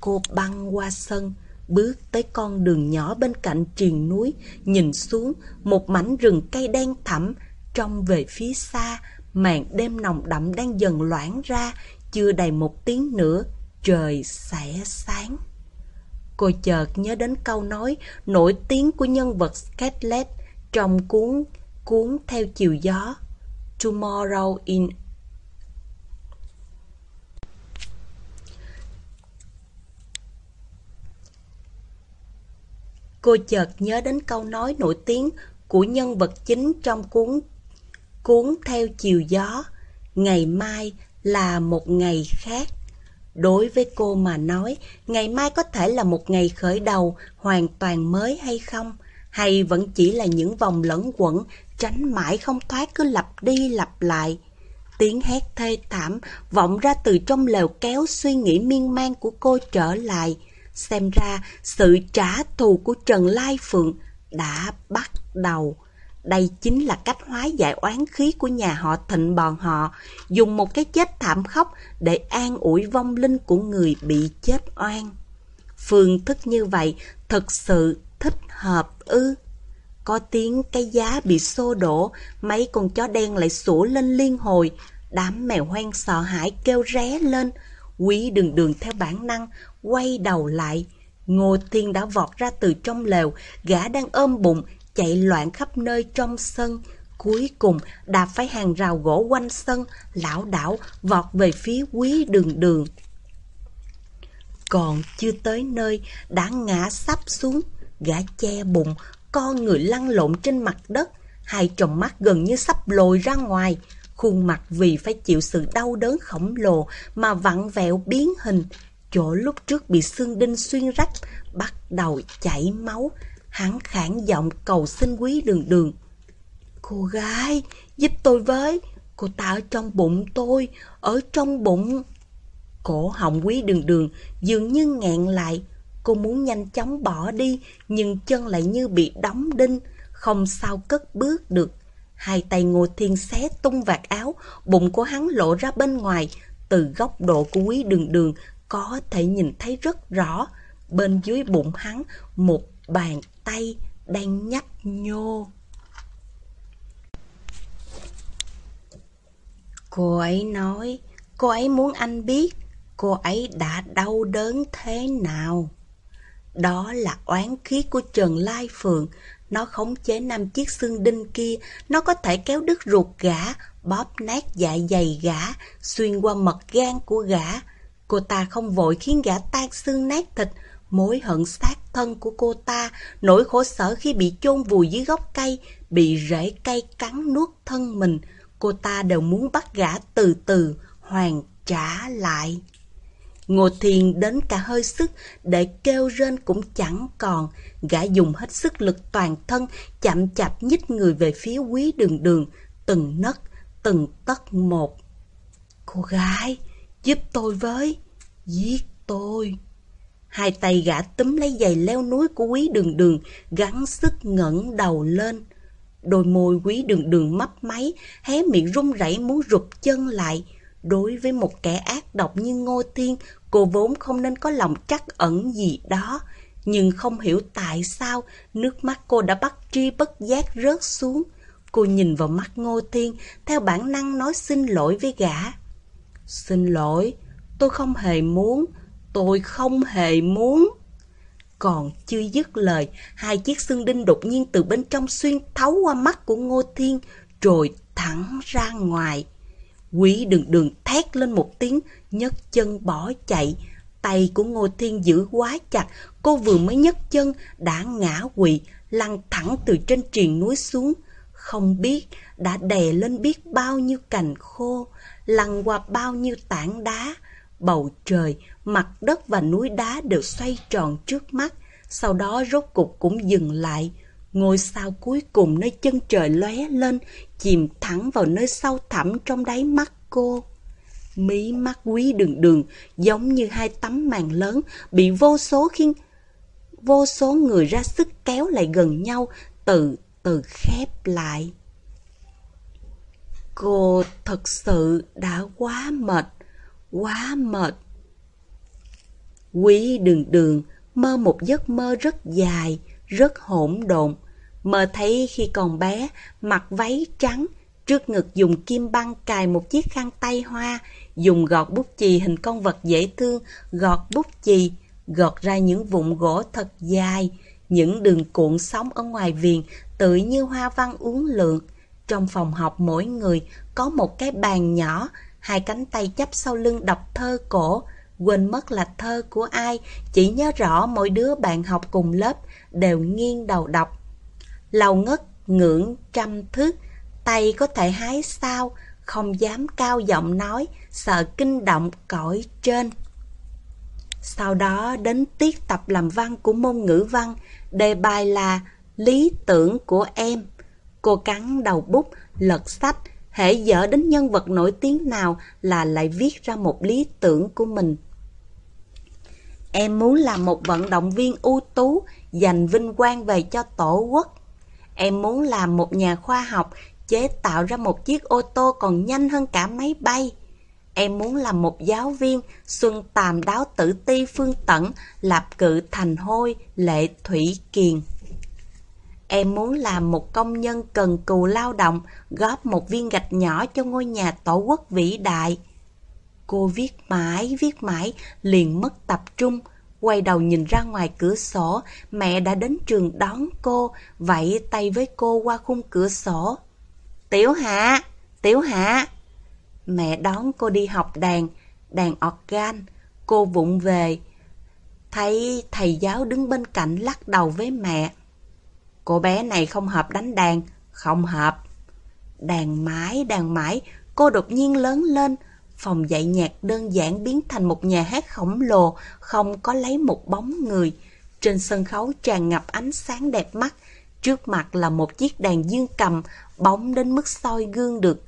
Cô băng qua sân, bước tới con đường nhỏ bên cạnh triền núi, nhìn xuống một mảnh rừng cây đen thẳm, trong về phía xa, màn đêm nồng đậm đang dần loãng ra, chưa đầy một tiếng nữa, trời sẽ sáng. Cô chợt nhớ đến câu nói nổi tiếng của nhân vật Scarlett trong cuốn cuốn theo chiều gió Tomorrow in Cô chợt nhớ đến câu nói nổi tiếng của nhân vật chính trong cuốn cuốn theo chiều gió, ngày mai là một ngày khác. Đối với cô mà nói, ngày mai có thể là một ngày khởi đầu hoàn toàn mới hay không? Hay vẫn chỉ là những vòng lẫn quẩn, tránh mãi không thoát cứ lặp đi lặp lại? Tiếng hét thê thảm vọng ra từ trong lều kéo suy nghĩ miên man của cô trở lại. Xem ra sự trả thù của Trần Lai Phượng đã bắt đầu. Đây chính là cách hóa giải oán khí của nhà họ thịnh bọn họ, dùng một cái chết thảm khốc để an ủi vong linh của người bị chết oan. Phương thức như vậy thật sự thích hợp ư. Có tiếng cái giá bị xô đổ, mấy con chó đen lại sủa lên liên hồi, đám mèo hoang sợ hãi kêu ré lên. Quý đường đường theo bản năng, quay đầu lại. Ngô Thiên đã vọt ra từ trong lều, gã đang ôm bụng, chạy loạn khắp nơi trong sân. Cuối cùng đạp phải hàng rào gỗ quanh sân, lão đảo vọt về phía quý đường đường. Còn chưa tới nơi, đã ngã sắp xuống, gã che bụng, con người lăn lộn trên mặt đất, hai tròng mắt gần như sắp lồi ra ngoài, khuôn mặt vì phải chịu sự đau đớn khổng lồ mà vặn vẹo biến hình, chỗ lúc trước bị xương đinh xuyên rách, bắt đầu chảy máu, hắn khản giọng cầu xin quý đường đường. Cô gái, giúp tôi với, cô ta ở trong bụng tôi, ở trong bụng. Cổ họng quý đường đường dường như nghẹn lại, cô muốn nhanh chóng bỏ đi, nhưng chân lại như bị đóng đinh, không sao cất bước được. Hai tay Ngô Thiên xé tung vạt áo, bụng của hắn lộ ra bên ngoài, từ góc độ của quý đường đường có thể nhìn thấy rất rõ. Bên dưới bụng hắn, một bàn tay đang nhấp nhô. Cô ấy nói, cô ấy muốn anh biết cô ấy đã đau đớn thế nào. Đó là oán khí của Trần Lai Phượng. Nó khống chế năm chiếc xương đinh kia, nó có thể kéo đứt ruột gã, bóp nát dạ dày gã, xuyên qua mật gan của gã. Cô ta không vội khiến gã tan xương nát thịt, mối hận sát thân của cô ta, nỗi khổ sở khi bị chôn vùi dưới gốc cây, bị rễ cây cắn nuốt thân mình, cô ta đều muốn bắt gã từ từ hoàn trả lại. Ngô Thiền đến cả hơi sức để kêu rên cũng chẳng còn, gã dùng hết sức lực toàn thân, chậm chạp nhích người về phía quý đường đường, từng nấc, từng tấc một. Cô gái, giúp tôi với, giết tôi. Hai tay gã túm lấy giày leo núi của quý đường đường, gắng sức ngẩng đầu lên. Đôi môi quý đường đường mấp máy, hé miệng run rẩy muốn rụt chân lại. Đối với một kẻ ác độc như Ngô Thiên, cô vốn không nên có lòng trắc ẩn gì đó. Nhưng không hiểu tại sao nước mắt cô đã bắt tri bất giác rớt xuống. Cô nhìn vào mắt Ngô Thiên, theo bản năng nói xin lỗi với gã. Xin lỗi, tôi không hề muốn, tôi không hề muốn. Còn chưa dứt lời, hai chiếc xương đinh đột nhiên từ bên trong xuyên thấu qua mắt của Ngô Thiên, rồi thẳng ra ngoài. Quý đường đường thét lên một tiếng, nhấc chân bỏ chạy. Tay của Ngô Thiên giữ quá chặt, cô vừa mới nhấc chân, đã ngã quỵ, lăn thẳng từ trên triền núi xuống. Không biết đã đè lên biết bao nhiêu cành khô, lăn qua bao nhiêu tảng đá. Bầu trời, mặt đất và núi đá đều xoay tròn trước mắt, sau đó rốt cục cũng dừng lại. Ngôi sao cuối cùng nơi chân trời lóe lên, chìm thẳng vào nơi sâu thẳm trong đáy mắt cô. Mí mắt quý đường đường giống như hai tấm màn lớn bị vô số khiên vô số người ra sức kéo lại gần nhau từ từ khép lại. Cô thật sự đã quá mệt, quá mệt. Quý đường đường mơ một giấc mơ rất dài, rất hỗn độn. Mơ thấy khi còn bé, mặc váy trắng, trước ngực dùng kim băng cài một chiếc khăn tay hoa, dùng gọt bút chì hình con vật dễ thương, gọt bút chì, gọt ra những vụn gỗ thật dài, những đường cuộn sóng ở ngoài viền tự như hoa văn uốn lượn. Trong phòng học mỗi người có một cái bàn nhỏ, hai cánh tay chắp sau lưng đọc thơ cổ, quên mất là thơ của ai, chỉ nhớ rõ mỗi đứa bạn học cùng lớp đều nghiêng đầu đọc. Lầu ngất ngưỡng trăm thước, tay có thể hái sao, không dám cao giọng nói, sợ kinh động cõi trên. Sau đó đến tiết tập làm văn của môn ngữ văn, đề bài là lý tưởng của em. Cô cắn đầu bút, lật sách, hễ dở đến nhân vật nổi tiếng nào là lại viết ra một lý tưởng của mình. Em muốn làm một vận động viên ưu tú, giành vinh quang về cho tổ quốc. Em muốn làm một nhà khoa học, chế tạo ra một chiếc ô tô còn nhanh hơn cả máy bay. Em muốn làm một giáo viên, xuân tàm đáo tử ti phương tẩn, lạp cự thành hôi, lệ thủy kiền. Em muốn làm một công nhân cần cù lao động, góp một viên gạch nhỏ cho ngôi nhà tổ quốc vĩ đại. Cô viết mãi, viết mãi, liền mất tập trung. Quay đầu nhìn ra ngoài cửa sổ, mẹ đã đến trường đón cô, vẫy tay với cô qua khung cửa sổ. Tiểu Hạ! Tiểu Hạ! Mẹ đón cô đi học đàn, đàn organ. Cô vụng về, Thấy thầy giáo đứng bên cạnh lắc đầu với mẹ. Cô bé này không hợp đánh đàn, không hợp. Đàn mãi, đàn mãi, cô đột nhiên lớn lên. Phòng dạy nhạc đơn giản biến thành một nhà hát khổng lồ, không có lấy một bóng người. Trên sân khấu tràn ngập ánh sáng đẹp mắt. Trước mặt là một chiếc đàn dương cầm, bóng đến mức soi gương được.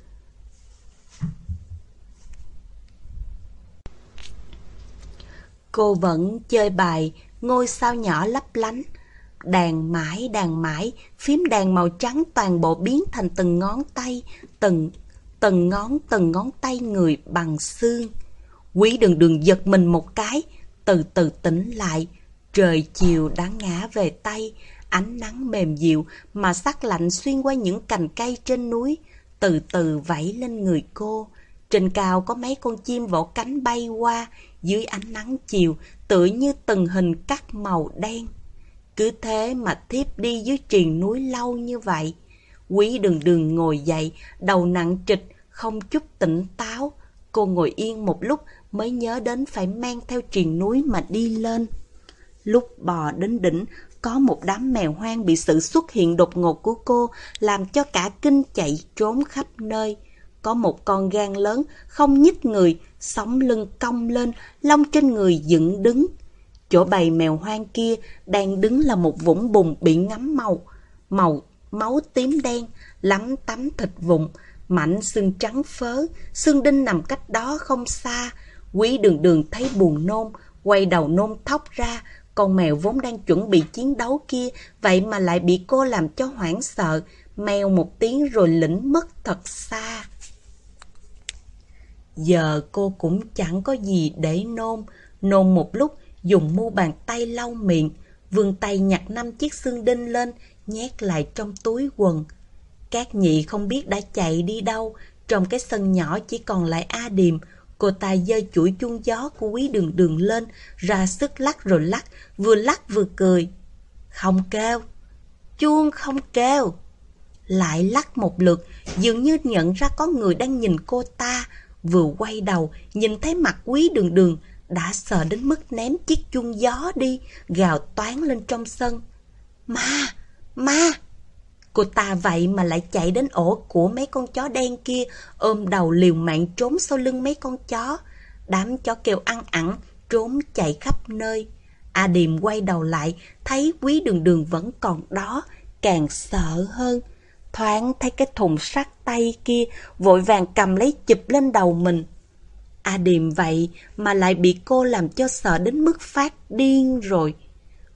Cô vẫn chơi bài, ngôi sao nhỏ lấp lánh. Đàn mãi, đàn mãi, phím đàn màu trắng toàn bộ biến thành từng ngón tay, từng, từng ngón, từng ngón tay người bằng xương. Quý đường đường giật mình một cái, từ từ tỉnh lại. Trời chiều đã ngã về tay, ánh nắng mềm dịu mà sắc lạnh xuyên qua những cành cây trên núi, từ từ vẫy lên người cô. Trên cao có mấy con chim vỗ cánh bay qua, dưới ánh nắng chiều, tựa như từng hình cắt màu đen. Cứ thế mà thiếp đi dưới triền núi lâu như vậy. Quý đường đường ngồi dậy, đầu nặng trịch, không chút tỉnh táo. Cô ngồi yên một lúc mới nhớ đến phải mang theo triền núi mà đi lên. Lúc bò đến đỉnh, có một đám mèo hoang bị sự xuất hiện đột ngột của cô làm cho cả kinh chạy trốn khắp nơi. Có một con gan lớn, không nhích người, sóng lưng cong lên, lông trên người dựng đứng. Chỗ bầy mèo hoang kia đang đứng là một vũng bùn bị ngắm màu, màu máu tím đen, lắm tắm thịt vụn, mảnh xương trắng phớ, xương đinh nằm cách đó không xa. Quý đường đường thấy buồn nôn, quay đầu nôn thóc ra, con mèo vốn đang chuẩn bị chiến đấu kia, vậy mà lại bị cô làm cho hoảng sợ, mèo một tiếng rồi lĩnh mất thật xa. Giờ cô cũng chẳng có gì để nôn, nôn một lúc, dùng mu bàn tay lau miệng, vươn tay nhặt năm chiếc xương đinh lên, nhét lại trong túi quần. Các nhị không biết đã chạy đi đâu, trong cái sân nhỏ chỉ còn lại A Điềm, cô ta giơ chuỗi chuông gió của quý đường đường lên, ra sức lắc rồi lắc, vừa lắc vừa cười. Không kêu, chuông không kêu. Lại lắc một lượt, dường như nhận ra có người đang nhìn cô ta, vừa quay đầu, nhìn thấy mặt quý đường đường, đã sợ đến mức ném chiếc chuông gió đi, gào toán lên trong sân. Ma! Ma! Cô ta vậy mà lại chạy đến ổ của mấy con chó đen kia, ôm đầu liều mạng trốn sau lưng mấy con chó. Đám chó kêu ăn ẳng, trốn chạy khắp nơi. A Điềm quay đầu lại, thấy quý đường đường vẫn còn đó, càng sợ hơn. Thoáng thấy cái thùng sắt tay kia, vội vàng cầm lấy chụp lên đầu mình. À, A Điềm vậy mà lại bị cô làm cho sợ đến mức phát điên rồi.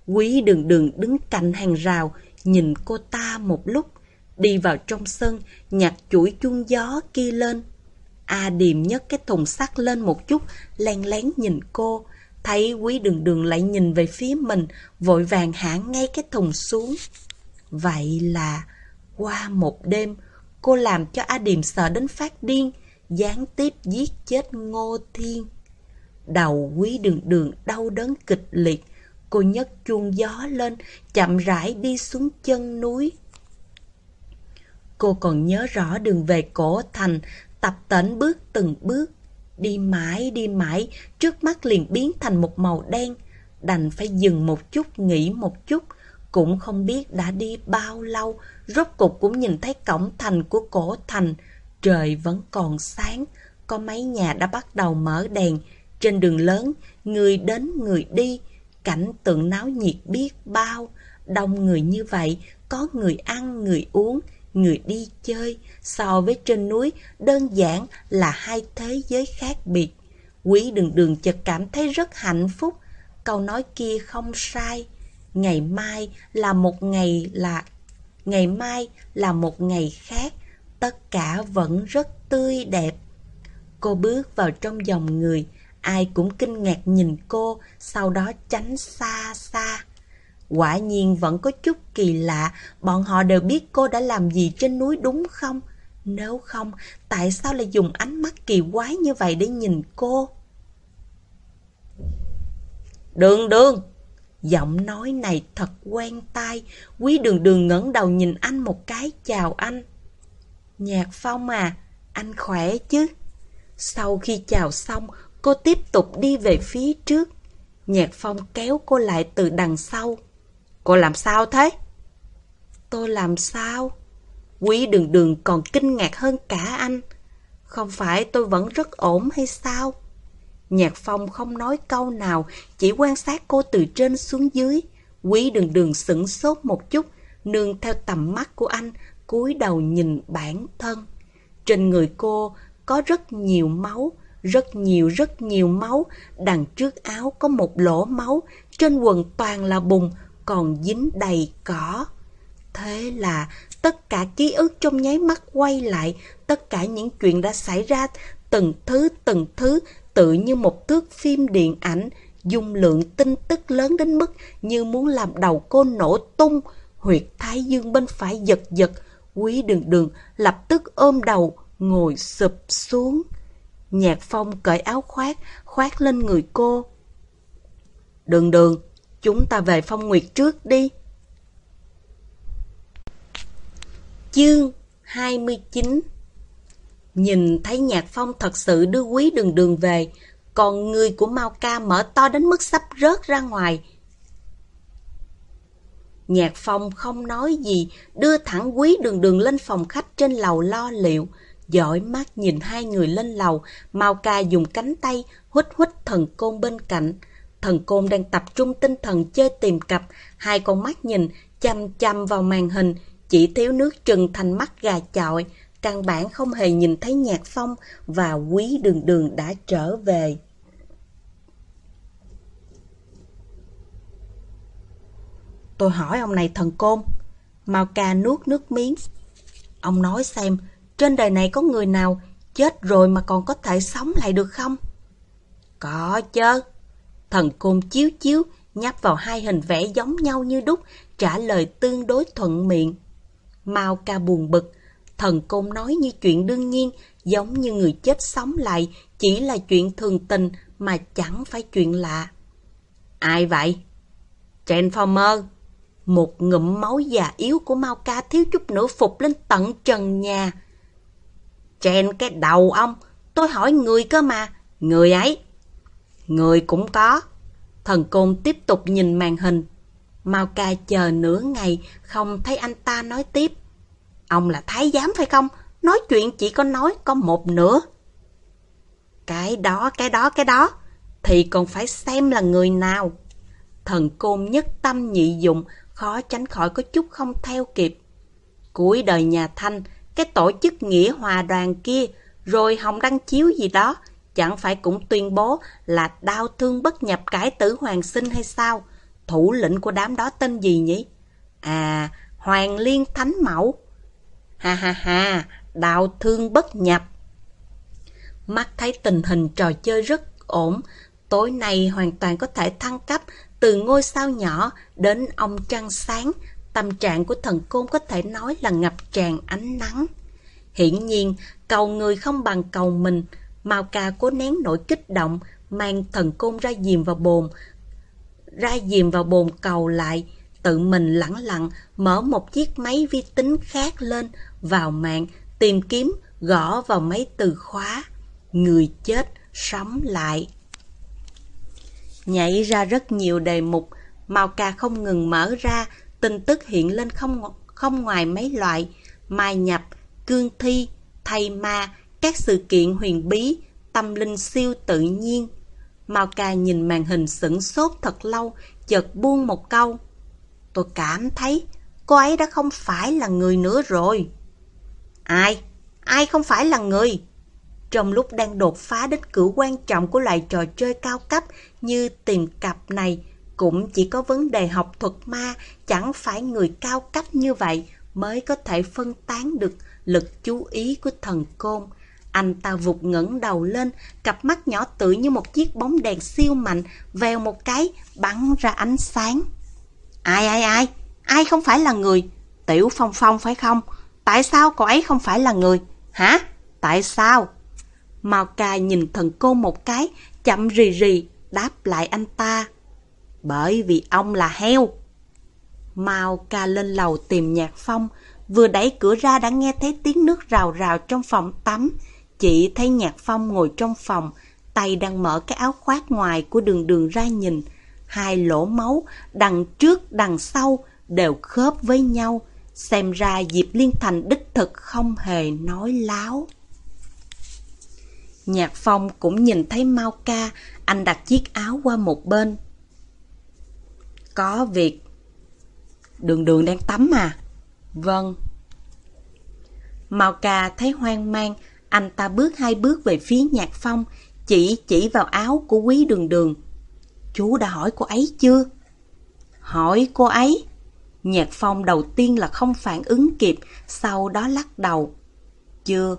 Quý đường đường đứng cạnh hàng rào, nhìn cô ta một lúc, đi vào trong sân, nhặt chuỗi chuông gió kia lên. À, A Điềm nhấc cái thùng sắt lên một chút, len lén nhìn cô, thấy quý đường đường lại nhìn về phía mình, vội vàng hạ ngay cái thùng xuống. Vậy là, qua một đêm, cô làm cho A Điềm sợ đến phát điên, gián tiếp giết chết Ngô Thiên. Đầu quý đường đường đau đớn kịch liệt, cô nhấc chuông gió lên, chậm rãi đi xuống chân núi. Cô còn nhớ rõ đường về cổ thành, tập tễnh bước từng bước. Đi mãi, đi mãi, trước mắt liền biến thành một màu đen. Đành phải dừng một chút, nghỉ một chút. Cũng không biết đã đi bao lâu, rốt cục cũng nhìn thấy cổng thành của cổ thành. Trời vẫn còn sáng, có mấy nhà đã bắt đầu mở đèn. Trên đường lớn, người đến người đi, cảnh tượng náo nhiệt biết bao. Đông người như vậy, có người ăn, người uống, người đi chơi. So với trên núi, đơn giản là hai thế giới khác biệt. Quý đường đường chợt cảm thấy rất hạnh phúc. Câu nói kia không sai. Ngày mai là một ngày là... Ngày mai là một ngày khác tất cả vẫn rất tươi đẹp. Cô bước vào trong dòng người, ai cũng kinh ngạc nhìn cô, sau đó tránh xa xa. Quả nhiên vẫn có chút kỳ lạ, bọn họ đều biết cô đã làm gì trên núi đúng không? Nếu không, tại sao lại dùng ánh mắt kỳ quái như vậy để nhìn cô? Đường đường! Giọng nói này thật quen tai, quý đường đường ngẩng đầu nhìn anh một cái chào anh. Nhạc Phong à, anh khỏe chứ? Sau khi chào xong, cô tiếp tục đi về phía trước. Nhạc Phong kéo cô lại từ đằng sau. Cô làm sao thế? Tôi làm sao? Quý đường đường còn kinh ngạc hơn cả anh. Không phải tôi vẫn rất ổn hay sao? Nhạc Phong không nói câu nào, chỉ quan sát cô từ trên xuống dưới. Quý đường đường sửng sốt một chút, nương theo tầm mắt của anh, cúi đầu nhìn bản thân. Trên người cô có rất nhiều máu, rất nhiều rất nhiều máu, đằng trước áo có một lỗ máu, trên quần toàn là bùn, còn dính đầy cỏ. Thế là tất cả ký ức trong nháy mắt quay lại, tất cả những chuyện đã xảy ra, từng thứ từng thứ, tự như một thước phim điện ảnh, dung lượng tin tức lớn đến mức như muốn làm đầu cô nổ tung, huyệt thái dương bên phải giật giật, quý đường đường lập tức ôm đầu, ngồi sụp xuống. Nhạc phong cởi áo khoác, khoác lên người cô. Đường đường, chúng ta về phong nguyệt trước đi. Chương 29 Nhìn thấy nhạc phong thật sự đưa quý đường đường về, còn người của Mao Ca mở to đến mức sắp rớt ra ngoài. Nhạc phong không nói gì, đưa thẳng quý đường đường lên phòng khách trên lầu lo liệu. Giỏi mắt nhìn hai người lên lầu, Mao Ca dùng cánh tay hút hút thần côn bên cạnh. Thần côn đang tập trung tinh thần chơi tìm cặp, hai con mắt nhìn chăm chăm vào màn hình, chỉ thiếu nước trừng thành mắt gà chọi, căn bản không hề nhìn thấy nhạc phong và quý đường đường đã trở về. Tôi hỏi ông này thần côn, Mao ca nuốt nước miếng. Ông nói xem, trên đời này có người nào chết rồi mà còn có thể sống lại được không? Có chứ. Thần côn chiếu chiếu, nhấp vào hai hình vẽ giống nhau như đúc, trả lời tương đối thuận miệng. Mao ca buồn bực, thần côn nói như chuyện đương nhiên, giống như người chết sống lại, chỉ là chuyện thường tình mà chẳng phải chuyện lạ. Ai vậy? Transformer. Một ngụm máu già yếu của Mao ca thiếu chút nữa phục lên tận trần nhà. Chen cái đầu ông, tôi hỏi người cơ mà, người ấy. Người cũng có. Thần côn tiếp tục nhìn màn hình. Mao ca chờ nửa ngày, không thấy anh ta nói tiếp. Ông là thái giám phải không? Nói chuyện chỉ có nói có một nửa. Cái đó, cái đó, cái đó, thì còn phải xem là người nào. Thần côn nhất tâm nhị dụng, khó tránh khỏi có chút không theo kịp. Cuối đời nhà Thanh, cái tổ chức nghĩa hòa đoàn kia, rồi hồng đăng chiếu gì đó, chẳng phải cũng tuyên bố là đau thương bất nhập cải tử hoàng sinh hay sao? Thủ lĩnh của đám đó tên gì nhỉ? À, Hoàng Liên Thánh Mẫu. Ha ha ha, đau thương bất nhập. Mắt thấy tình hình trò chơi rất ổn, tối nay hoàn toàn có thể thăng cấp từ ngôi sao nhỏ đến ông trăng sáng, tâm trạng của thần côn có thể nói là ngập tràn ánh nắng. Hiển nhiên, cầu người không bằng cầu mình, Mao ca cố nén nỗi kích động, mang thần côn ra dìm vào bồn, ra dìm vào bồn cầu lại, tự mình lẳng lặng mở một chiếc máy vi tính khác lên, vào mạng, tìm kiếm, gõ vào mấy từ khóa. Người chết, sống lại. Nhảy ra rất nhiều đề mục, Mao ca không ngừng mở ra, tin tức hiện lên không không ngoài mấy loại, mai nhập, cương thi, thầy ma, các sự kiện huyền bí, tâm linh siêu tự nhiên. Mao ca nhìn màn hình sửng sốt thật lâu, chợt buông một câu. Tôi cảm thấy cô ấy đã không phải là người nữa rồi. Ai? Ai không phải là người? Trong lúc đang đột phá đến cửa quan trọng của loại trò chơi cao cấp như tìm cặp này, cũng chỉ có vấn đề học thuật ma, chẳng phải người cao cấp như vậy mới có thể phân tán được lực chú ý của thần côn. Anh ta vụt ngẩng đầu lên, cặp mắt nhỏ tự như một chiếc bóng đèn siêu mạnh, vèo một cái, bắn ra ánh sáng. Ai ai ai? Ai không phải là người? Tiểu Phong Phong phải không? Tại sao cậu ấy không phải là người? Hả? Tại sao? Mao ca nhìn thần cô một cái, chậm rì rì, đáp lại anh ta. Bởi vì ông là heo. Mao ca lên lầu tìm nhạc phong, vừa đẩy cửa ra đã nghe thấy tiếng nước rào rào trong phòng tắm. Chị thấy nhạc phong ngồi trong phòng, tay đang mở cái áo khoác ngoài của đường đường ra nhìn. hai lỗ máu, đằng trước đằng sau đều khớp với nhau. Xem ra Diệp Liên Thành đích thực không hề nói láo. Nhạc Phong cũng nhìn thấy Mao Ca, anh đặt chiếc áo qua một bên. Có việc. Đường đường đang tắm à? Vâng. Mao Ca thấy hoang mang, anh ta bước hai bước về phía Nhạc Phong, chỉ chỉ vào áo của quý đường đường. Chú đã hỏi cô ấy chưa? Hỏi cô ấy? Nhạc Phong đầu tiên là không phản ứng kịp, sau đó lắc đầu. Chưa,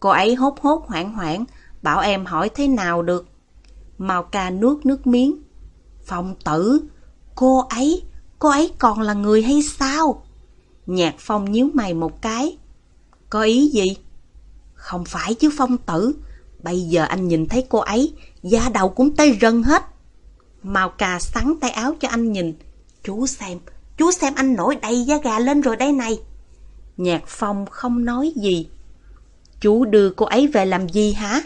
cô ấy hốt hốt hoảng hoảng, bảo em hỏi thế nào được. Mao ca nuốt nước miếng. Phong tử, cô ấy, cô ấy còn là người hay sao? Nhạc Phong nhíu mày một cái. Có ý gì? Không phải chứ Phong tử, bây giờ anh nhìn thấy cô ấy, da đầu cũng tê rần hết. Mao ca sắn tay áo cho anh nhìn. Chú xem, chú xem anh nổi đầy da gà lên rồi đây này. Nhạc Phong không nói gì. Chú đưa cô ấy về làm gì hả?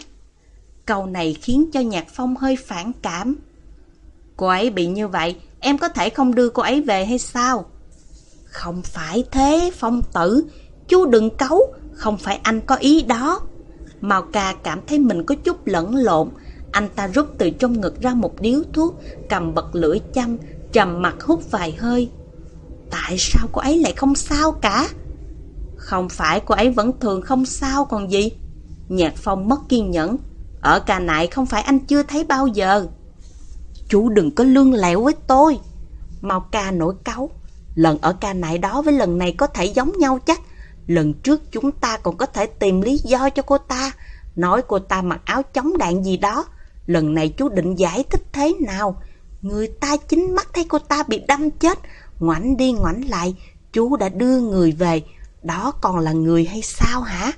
Câu này khiến cho Nhạc Phong hơi phản cảm. Cô ấy bị như vậy, em có thể không đưa cô ấy về hay sao? Không phải thế, Phong tử. Chú đừng cấu, không phải anh có ý đó. Mao ca cảm thấy mình có chút lẫn lộn. Anh ta rút từ trong ngực ra một điếu thuốc, cầm bật lưỡi chăm, trầm mặt hút vài hơi. Tại sao cô ấy lại không sao cả? Không phải cô ấy vẫn thường không sao còn gì? Nhạc Phong mất kiên nhẫn. Ở cà nại không phải anh chưa thấy bao giờ. Chú đừng có lương lẹo với tôi. Mau ca nổi cáu. Lần ở cà nại đó với lần này có thể giống nhau chắc. Lần trước chúng ta còn có thể tìm lý do cho cô ta. Nói cô ta mặc áo chống đạn gì đó. Lần này chú định giải thích thế nào? Người ta chính mắt thấy cô ta bị đâm chết. Ngoảnh đi ngoảnh lại, chú đã đưa người về. Đó còn là người hay sao hả?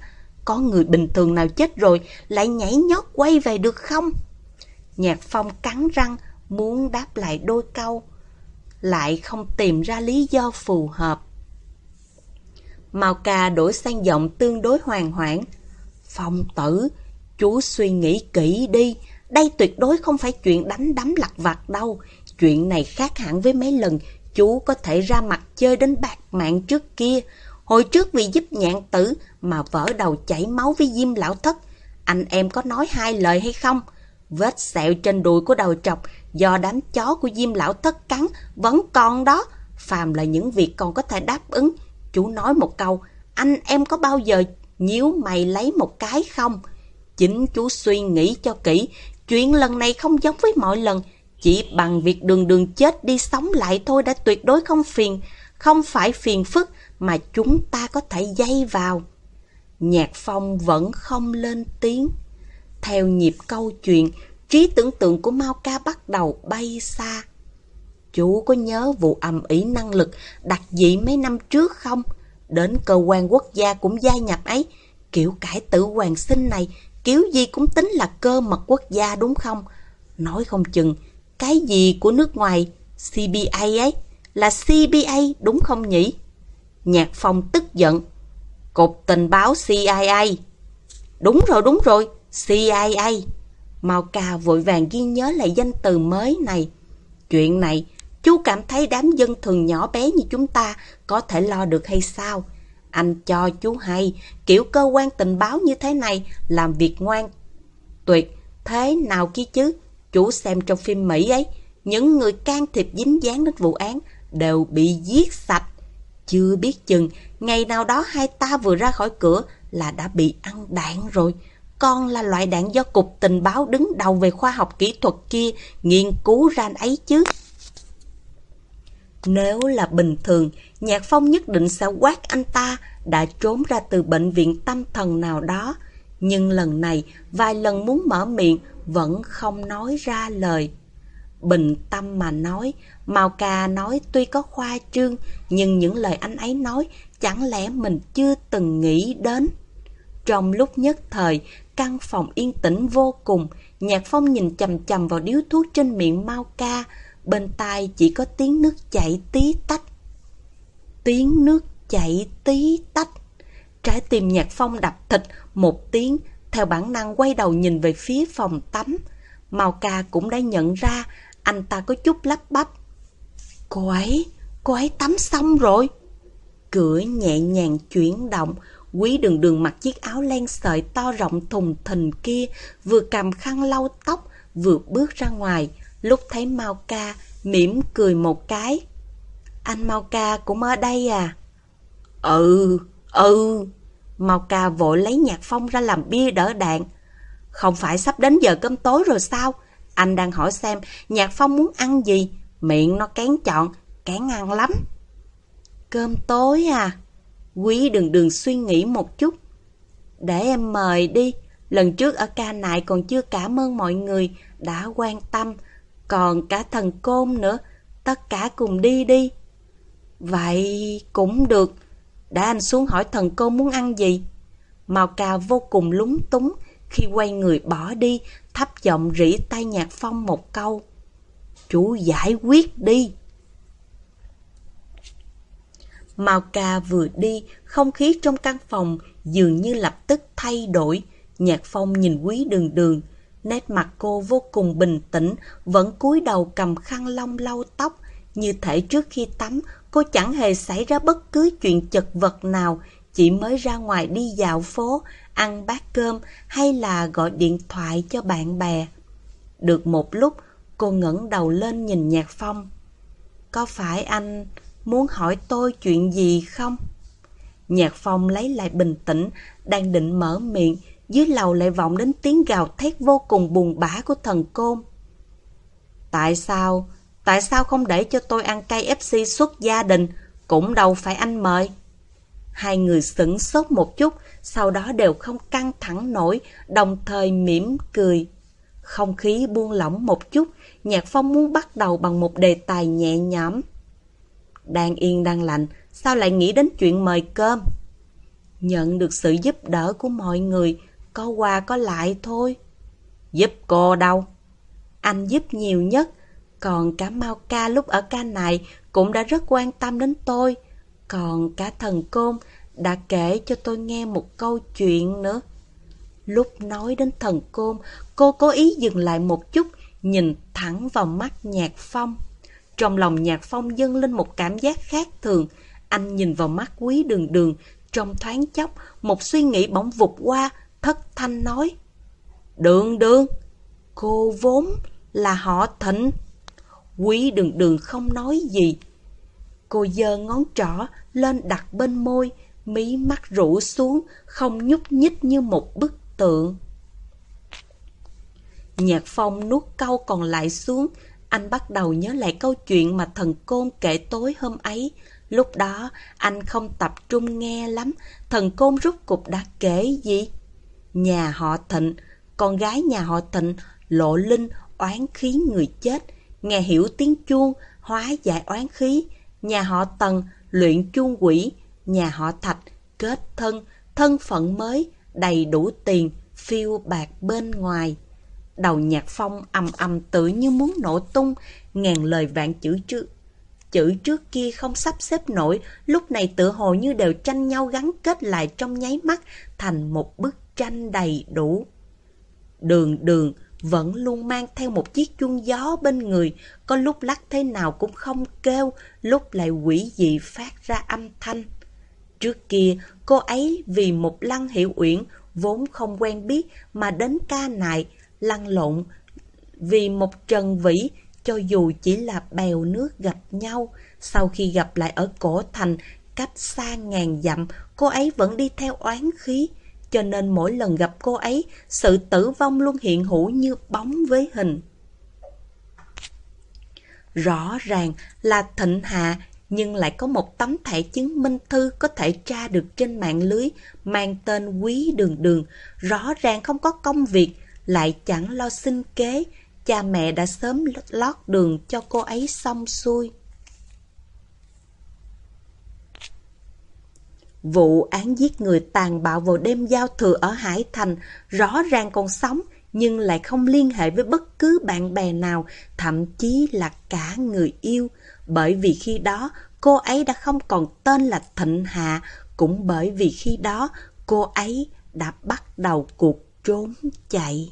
Có người bình thường nào chết rồi lại nhảy nhót quay về được không? Nhạc Phong cắn răng, muốn đáp lại đôi câu. Lại không tìm ra lý do phù hợp. Mao ca đổi sang giọng tương đối hoàng hoảng. Phong tử, chú suy nghĩ kỹ đi. Đây tuyệt đối không phải chuyện đánh đấm lặt vặt đâu. Chuyện này khác hẳn với mấy lần chú có thể ra mặt chơi đến bạc mạng trước kia. Hồi trước vì giúp nhạn tử mà vỡ đầu chảy máu với Diêm Lão Thất. Anh em có nói hai lời hay không? Vết sẹo trên đùi của đầu trọc do đám chó của Diêm Lão Thất cắn vẫn còn đó. Phàm là những việc còn có thể đáp ứng. Chú nói một câu, anh em có bao giờ nhíu mày lấy một cái không? Chính chú suy nghĩ cho kỹ, chuyện lần này không giống với mọi lần. Chỉ bằng việc đường đường chết đi sống lại thôi đã tuyệt đối không phiền, không phải phiền phức mà chúng ta có thể dây vào. Nhạc phong vẫn không lên tiếng. Theo nhịp câu chuyện, trí tưởng tượng của Mao Ca bắt đầu bay xa. Chú có nhớ vụ ầm ĩ năng lực đặc dị mấy năm trước không? Đến cơ quan quốc gia cũng gia nhập ấy. Kiểu cải tử hoàng sinh này, kiểu gì cũng tính là cơ mật quốc gia đúng không? Nói không chừng, cái gì của nước ngoài, CBA ấy, là CBA đúng không nhỉ? Nhạc Phong tức giận. Cục tình báo CIA. Đúng rồi, đúng rồi, CIA. Mao Ca vội vàng ghi nhớ lại danh từ mới này. Chuyện này, chú cảm thấy đám dân thường nhỏ bé như chúng ta có thể lo được hay sao? Anh cho chú hay, kiểu cơ quan tình báo như thế này làm việc ngoan. Tuyệt, thế nào kia chứ? Chú xem trong phim Mỹ ấy, những người can thiệp dính dáng đến vụ án đều bị giết sạch. Chưa biết chừng, ngày nào đó hai ta vừa ra khỏi cửa là đã bị ăn đạn rồi. Con là loại đạn do Cục Tình báo đứng đầu về khoa học kỹ thuật kia nghiên cứu ra ấy chứ. Nếu là bình thường, Nhạc Phong nhất định sẽ quát anh ta đã trốn ra từ bệnh viện tâm thần nào đó. Nhưng lần này, vài lần muốn mở miệng vẫn không nói ra lời. Bình tâm mà nói, Mao Ca nói tuy có khoa trương, nhưng những lời anh ấy nói chẳng lẽ mình chưa từng nghĩ đến. Trong lúc nhất thời, căn phòng yên tĩnh vô cùng, Nhạc Phong nhìn chầm chầm vào điếu thuốc trên miệng Mao Ca, bên tai chỉ có tiếng nước chảy tí tách. Tiếng nước chảy tí tách. Trái tim Nhạc Phong đập thịt một tiếng, theo bản năng quay đầu nhìn về phía phòng tắm. Mao Ca cũng đã nhận ra anh ta có chút lắp bắp. Cô ấy, cô ấy tắm xong rồi. Cửa nhẹ nhàng chuyển động, quý đường đường mặc chiếc áo len sợi to rộng thùng thình kia, vừa cầm khăn lau tóc, vừa bước ra ngoài, lúc thấy Mao Ca, mỉm cười một cái. Anh Mao Ca cũng ở đây à? Ừ, ừ. Mao Ca vội lấy nhạc phong ra làm bia đỡ đạn. Không phải sắp đến giờ cơm tối rồi sao? Anh đang hỏi xem nhạc phong muốn ăn gì? Miệng nó kén chọn, kén ăn lắm. Cơm tối à? Quý đừng đừng suy nghĩ một chút. Để em mời đi. Lần trước ở ca này còn chưa cảm ơn mọi người đã quan tâm. Còn cả thần côn nữa. Tất cả cùng đi đi. Vậy cũng được. Đã anh xuống hỏi thần côn muốn ăn gì? Mao ca vô cùng lúng túng khi quay người bỏ đi, thấp giọng rỉ tay nhạc phong một câu. Chú giải quyết đi. Mao ca vừa đi, không khí trong căn phòng dường như lập tức thay đổi. Nhạc phong nhìn quý đường đường. Nét mặt cô vô cùng bình tĩnh, vẫn cúi đầu cầm khăn lông lau tóc. Như thể trước khi tắm, cô chẳng hề xảy ra bất cứ chuyện chật vật nào, chỉ mới ra ngoài đi dạo phố, ăn bát cơm hay là gọi điện thoại cho bạn bè. Được một lúc, cô ngẩng đầu lên nhìn Nhạc Phong. Có phải anh muốn hỏi tôi chuyện gì không? Nhạc Phong lấy lại bình tĩnh, đang định mở miệng, dưới lầu lại vọng đến tiếng gào thét vô cùng buồn bã của thần côn. Tại sao? Tại sao không để cho tôi ăn cây FC suốt gia đình? Cũng đâu phải anh mời. Hai người sửng sốt một chút, sau đó đều không căng thẳng nổi, đồng thời mỉm cười. Không khí buông lỏng một chút, Nhạc Phong muốn bắt đầu bằng một đề tài nhẹ nhõm. Đang yên đang lạnh, sao lại nghĩ đến chuyện mời cơm? Nhận được sự giúp đỡ của mọi người, có qua có lại thôi. Giúp cô đâu? Anh giúp nhiều nhất, còn cả Mao Ca lúc ở ca này cũng đã rất quan tâm đến tôi. Còn cả thần côn đã kể cho tôi nghe một câu chuyện nữa. Lúc nói đến thần côn, cô cố ý dừng lại một chút, nhìn thẳng vào mắt Nhạc Phong. Trong lòng Nhạc Phong dâng lên một cảm giác khác thường. Anh nhìn vào mắt quý đường đường, trong thoáng chốc, một suy nghĩ bỗng vụt qua, thất thanh nói. Đường đường, cô vốn là họ thịnh. Quý đường đường không nói gì. Cô giơ ngón trỏ lên đặt bên môi, mí mắt rũ xuống, không nhúc nhích như một bức tượng. Nhạc phong nuốt câu còn lại xuống, anh bắt đầu nhớ lại câu chuyện mà thần côn kể tối hôm ấy. Lúc đó, anh không tập trung nghe lắm, thần côn rút cục đã kể gì? Nhà họ Thịnh, con gái nhà họ Thịnh, lộ linh, oán khí người chết, nghe hiểu tiếng chuông, hóa giải oán khí, nhà họ Tần, luyện chuông quỷ, nhà họ Thạch, kết thân, thân phận mới, đầy đủ tiền, phiêu bạc bên ngoài. Đầu nhạc phong ầm ầm tự như muốn nổ tung, ngàn lời vạn chữ trước. Chữ trước kia không sắp xếp nổi, lúc này tự hồ như đều tranh nhau gắn kết lại trong nháy mắt thành một bức tranh đầy đủ. Đường đường vẫn luôn mang theo một chiếc chuông gió bên người, có lúc lắc thế nào cũng không kêu, lúc lại quỷ dị phát ra âm thanh. Trước kia, cô ấy vì một lăng hiệu uyển vốn không quen biết mà đến ca nại, lăn lộn. Vì một trần vĩ, cho dù chỉ là bèo nước gặp nhau, sau khi gặp lại ở cổ thành, cách xa ngàn dặm, cô ấy vẫn đi theo oán khí. Cho nên mỗi lần gặp cô ấy, sự tử vong luôn hiện hữu như bóng với hình. Rõ ràng là thịnh hạ nhưng lại có một tấm thẻ chứng minh thư có thể tra được trên mạng lưới mang tên quý đường đường, rõ ràng không có công việc, lại chẳng lo sinh kế, cha mẹ đã sớm lót đường cho cô ấy xong xuôi. Vụ án giết người tàn bạo vào đêm giao thừa ở Hải Thành rõ ràng còn sống nhưng lại không liên hệ với bất cứ bạn bè nào, thậm chí là cả người yêu bởi vì khi đó cô ấy đã không còn tên là Thịnh Hạ, cũng bởi vì khi đó cô ấy đã bắt đầu cuộc trốn chạy.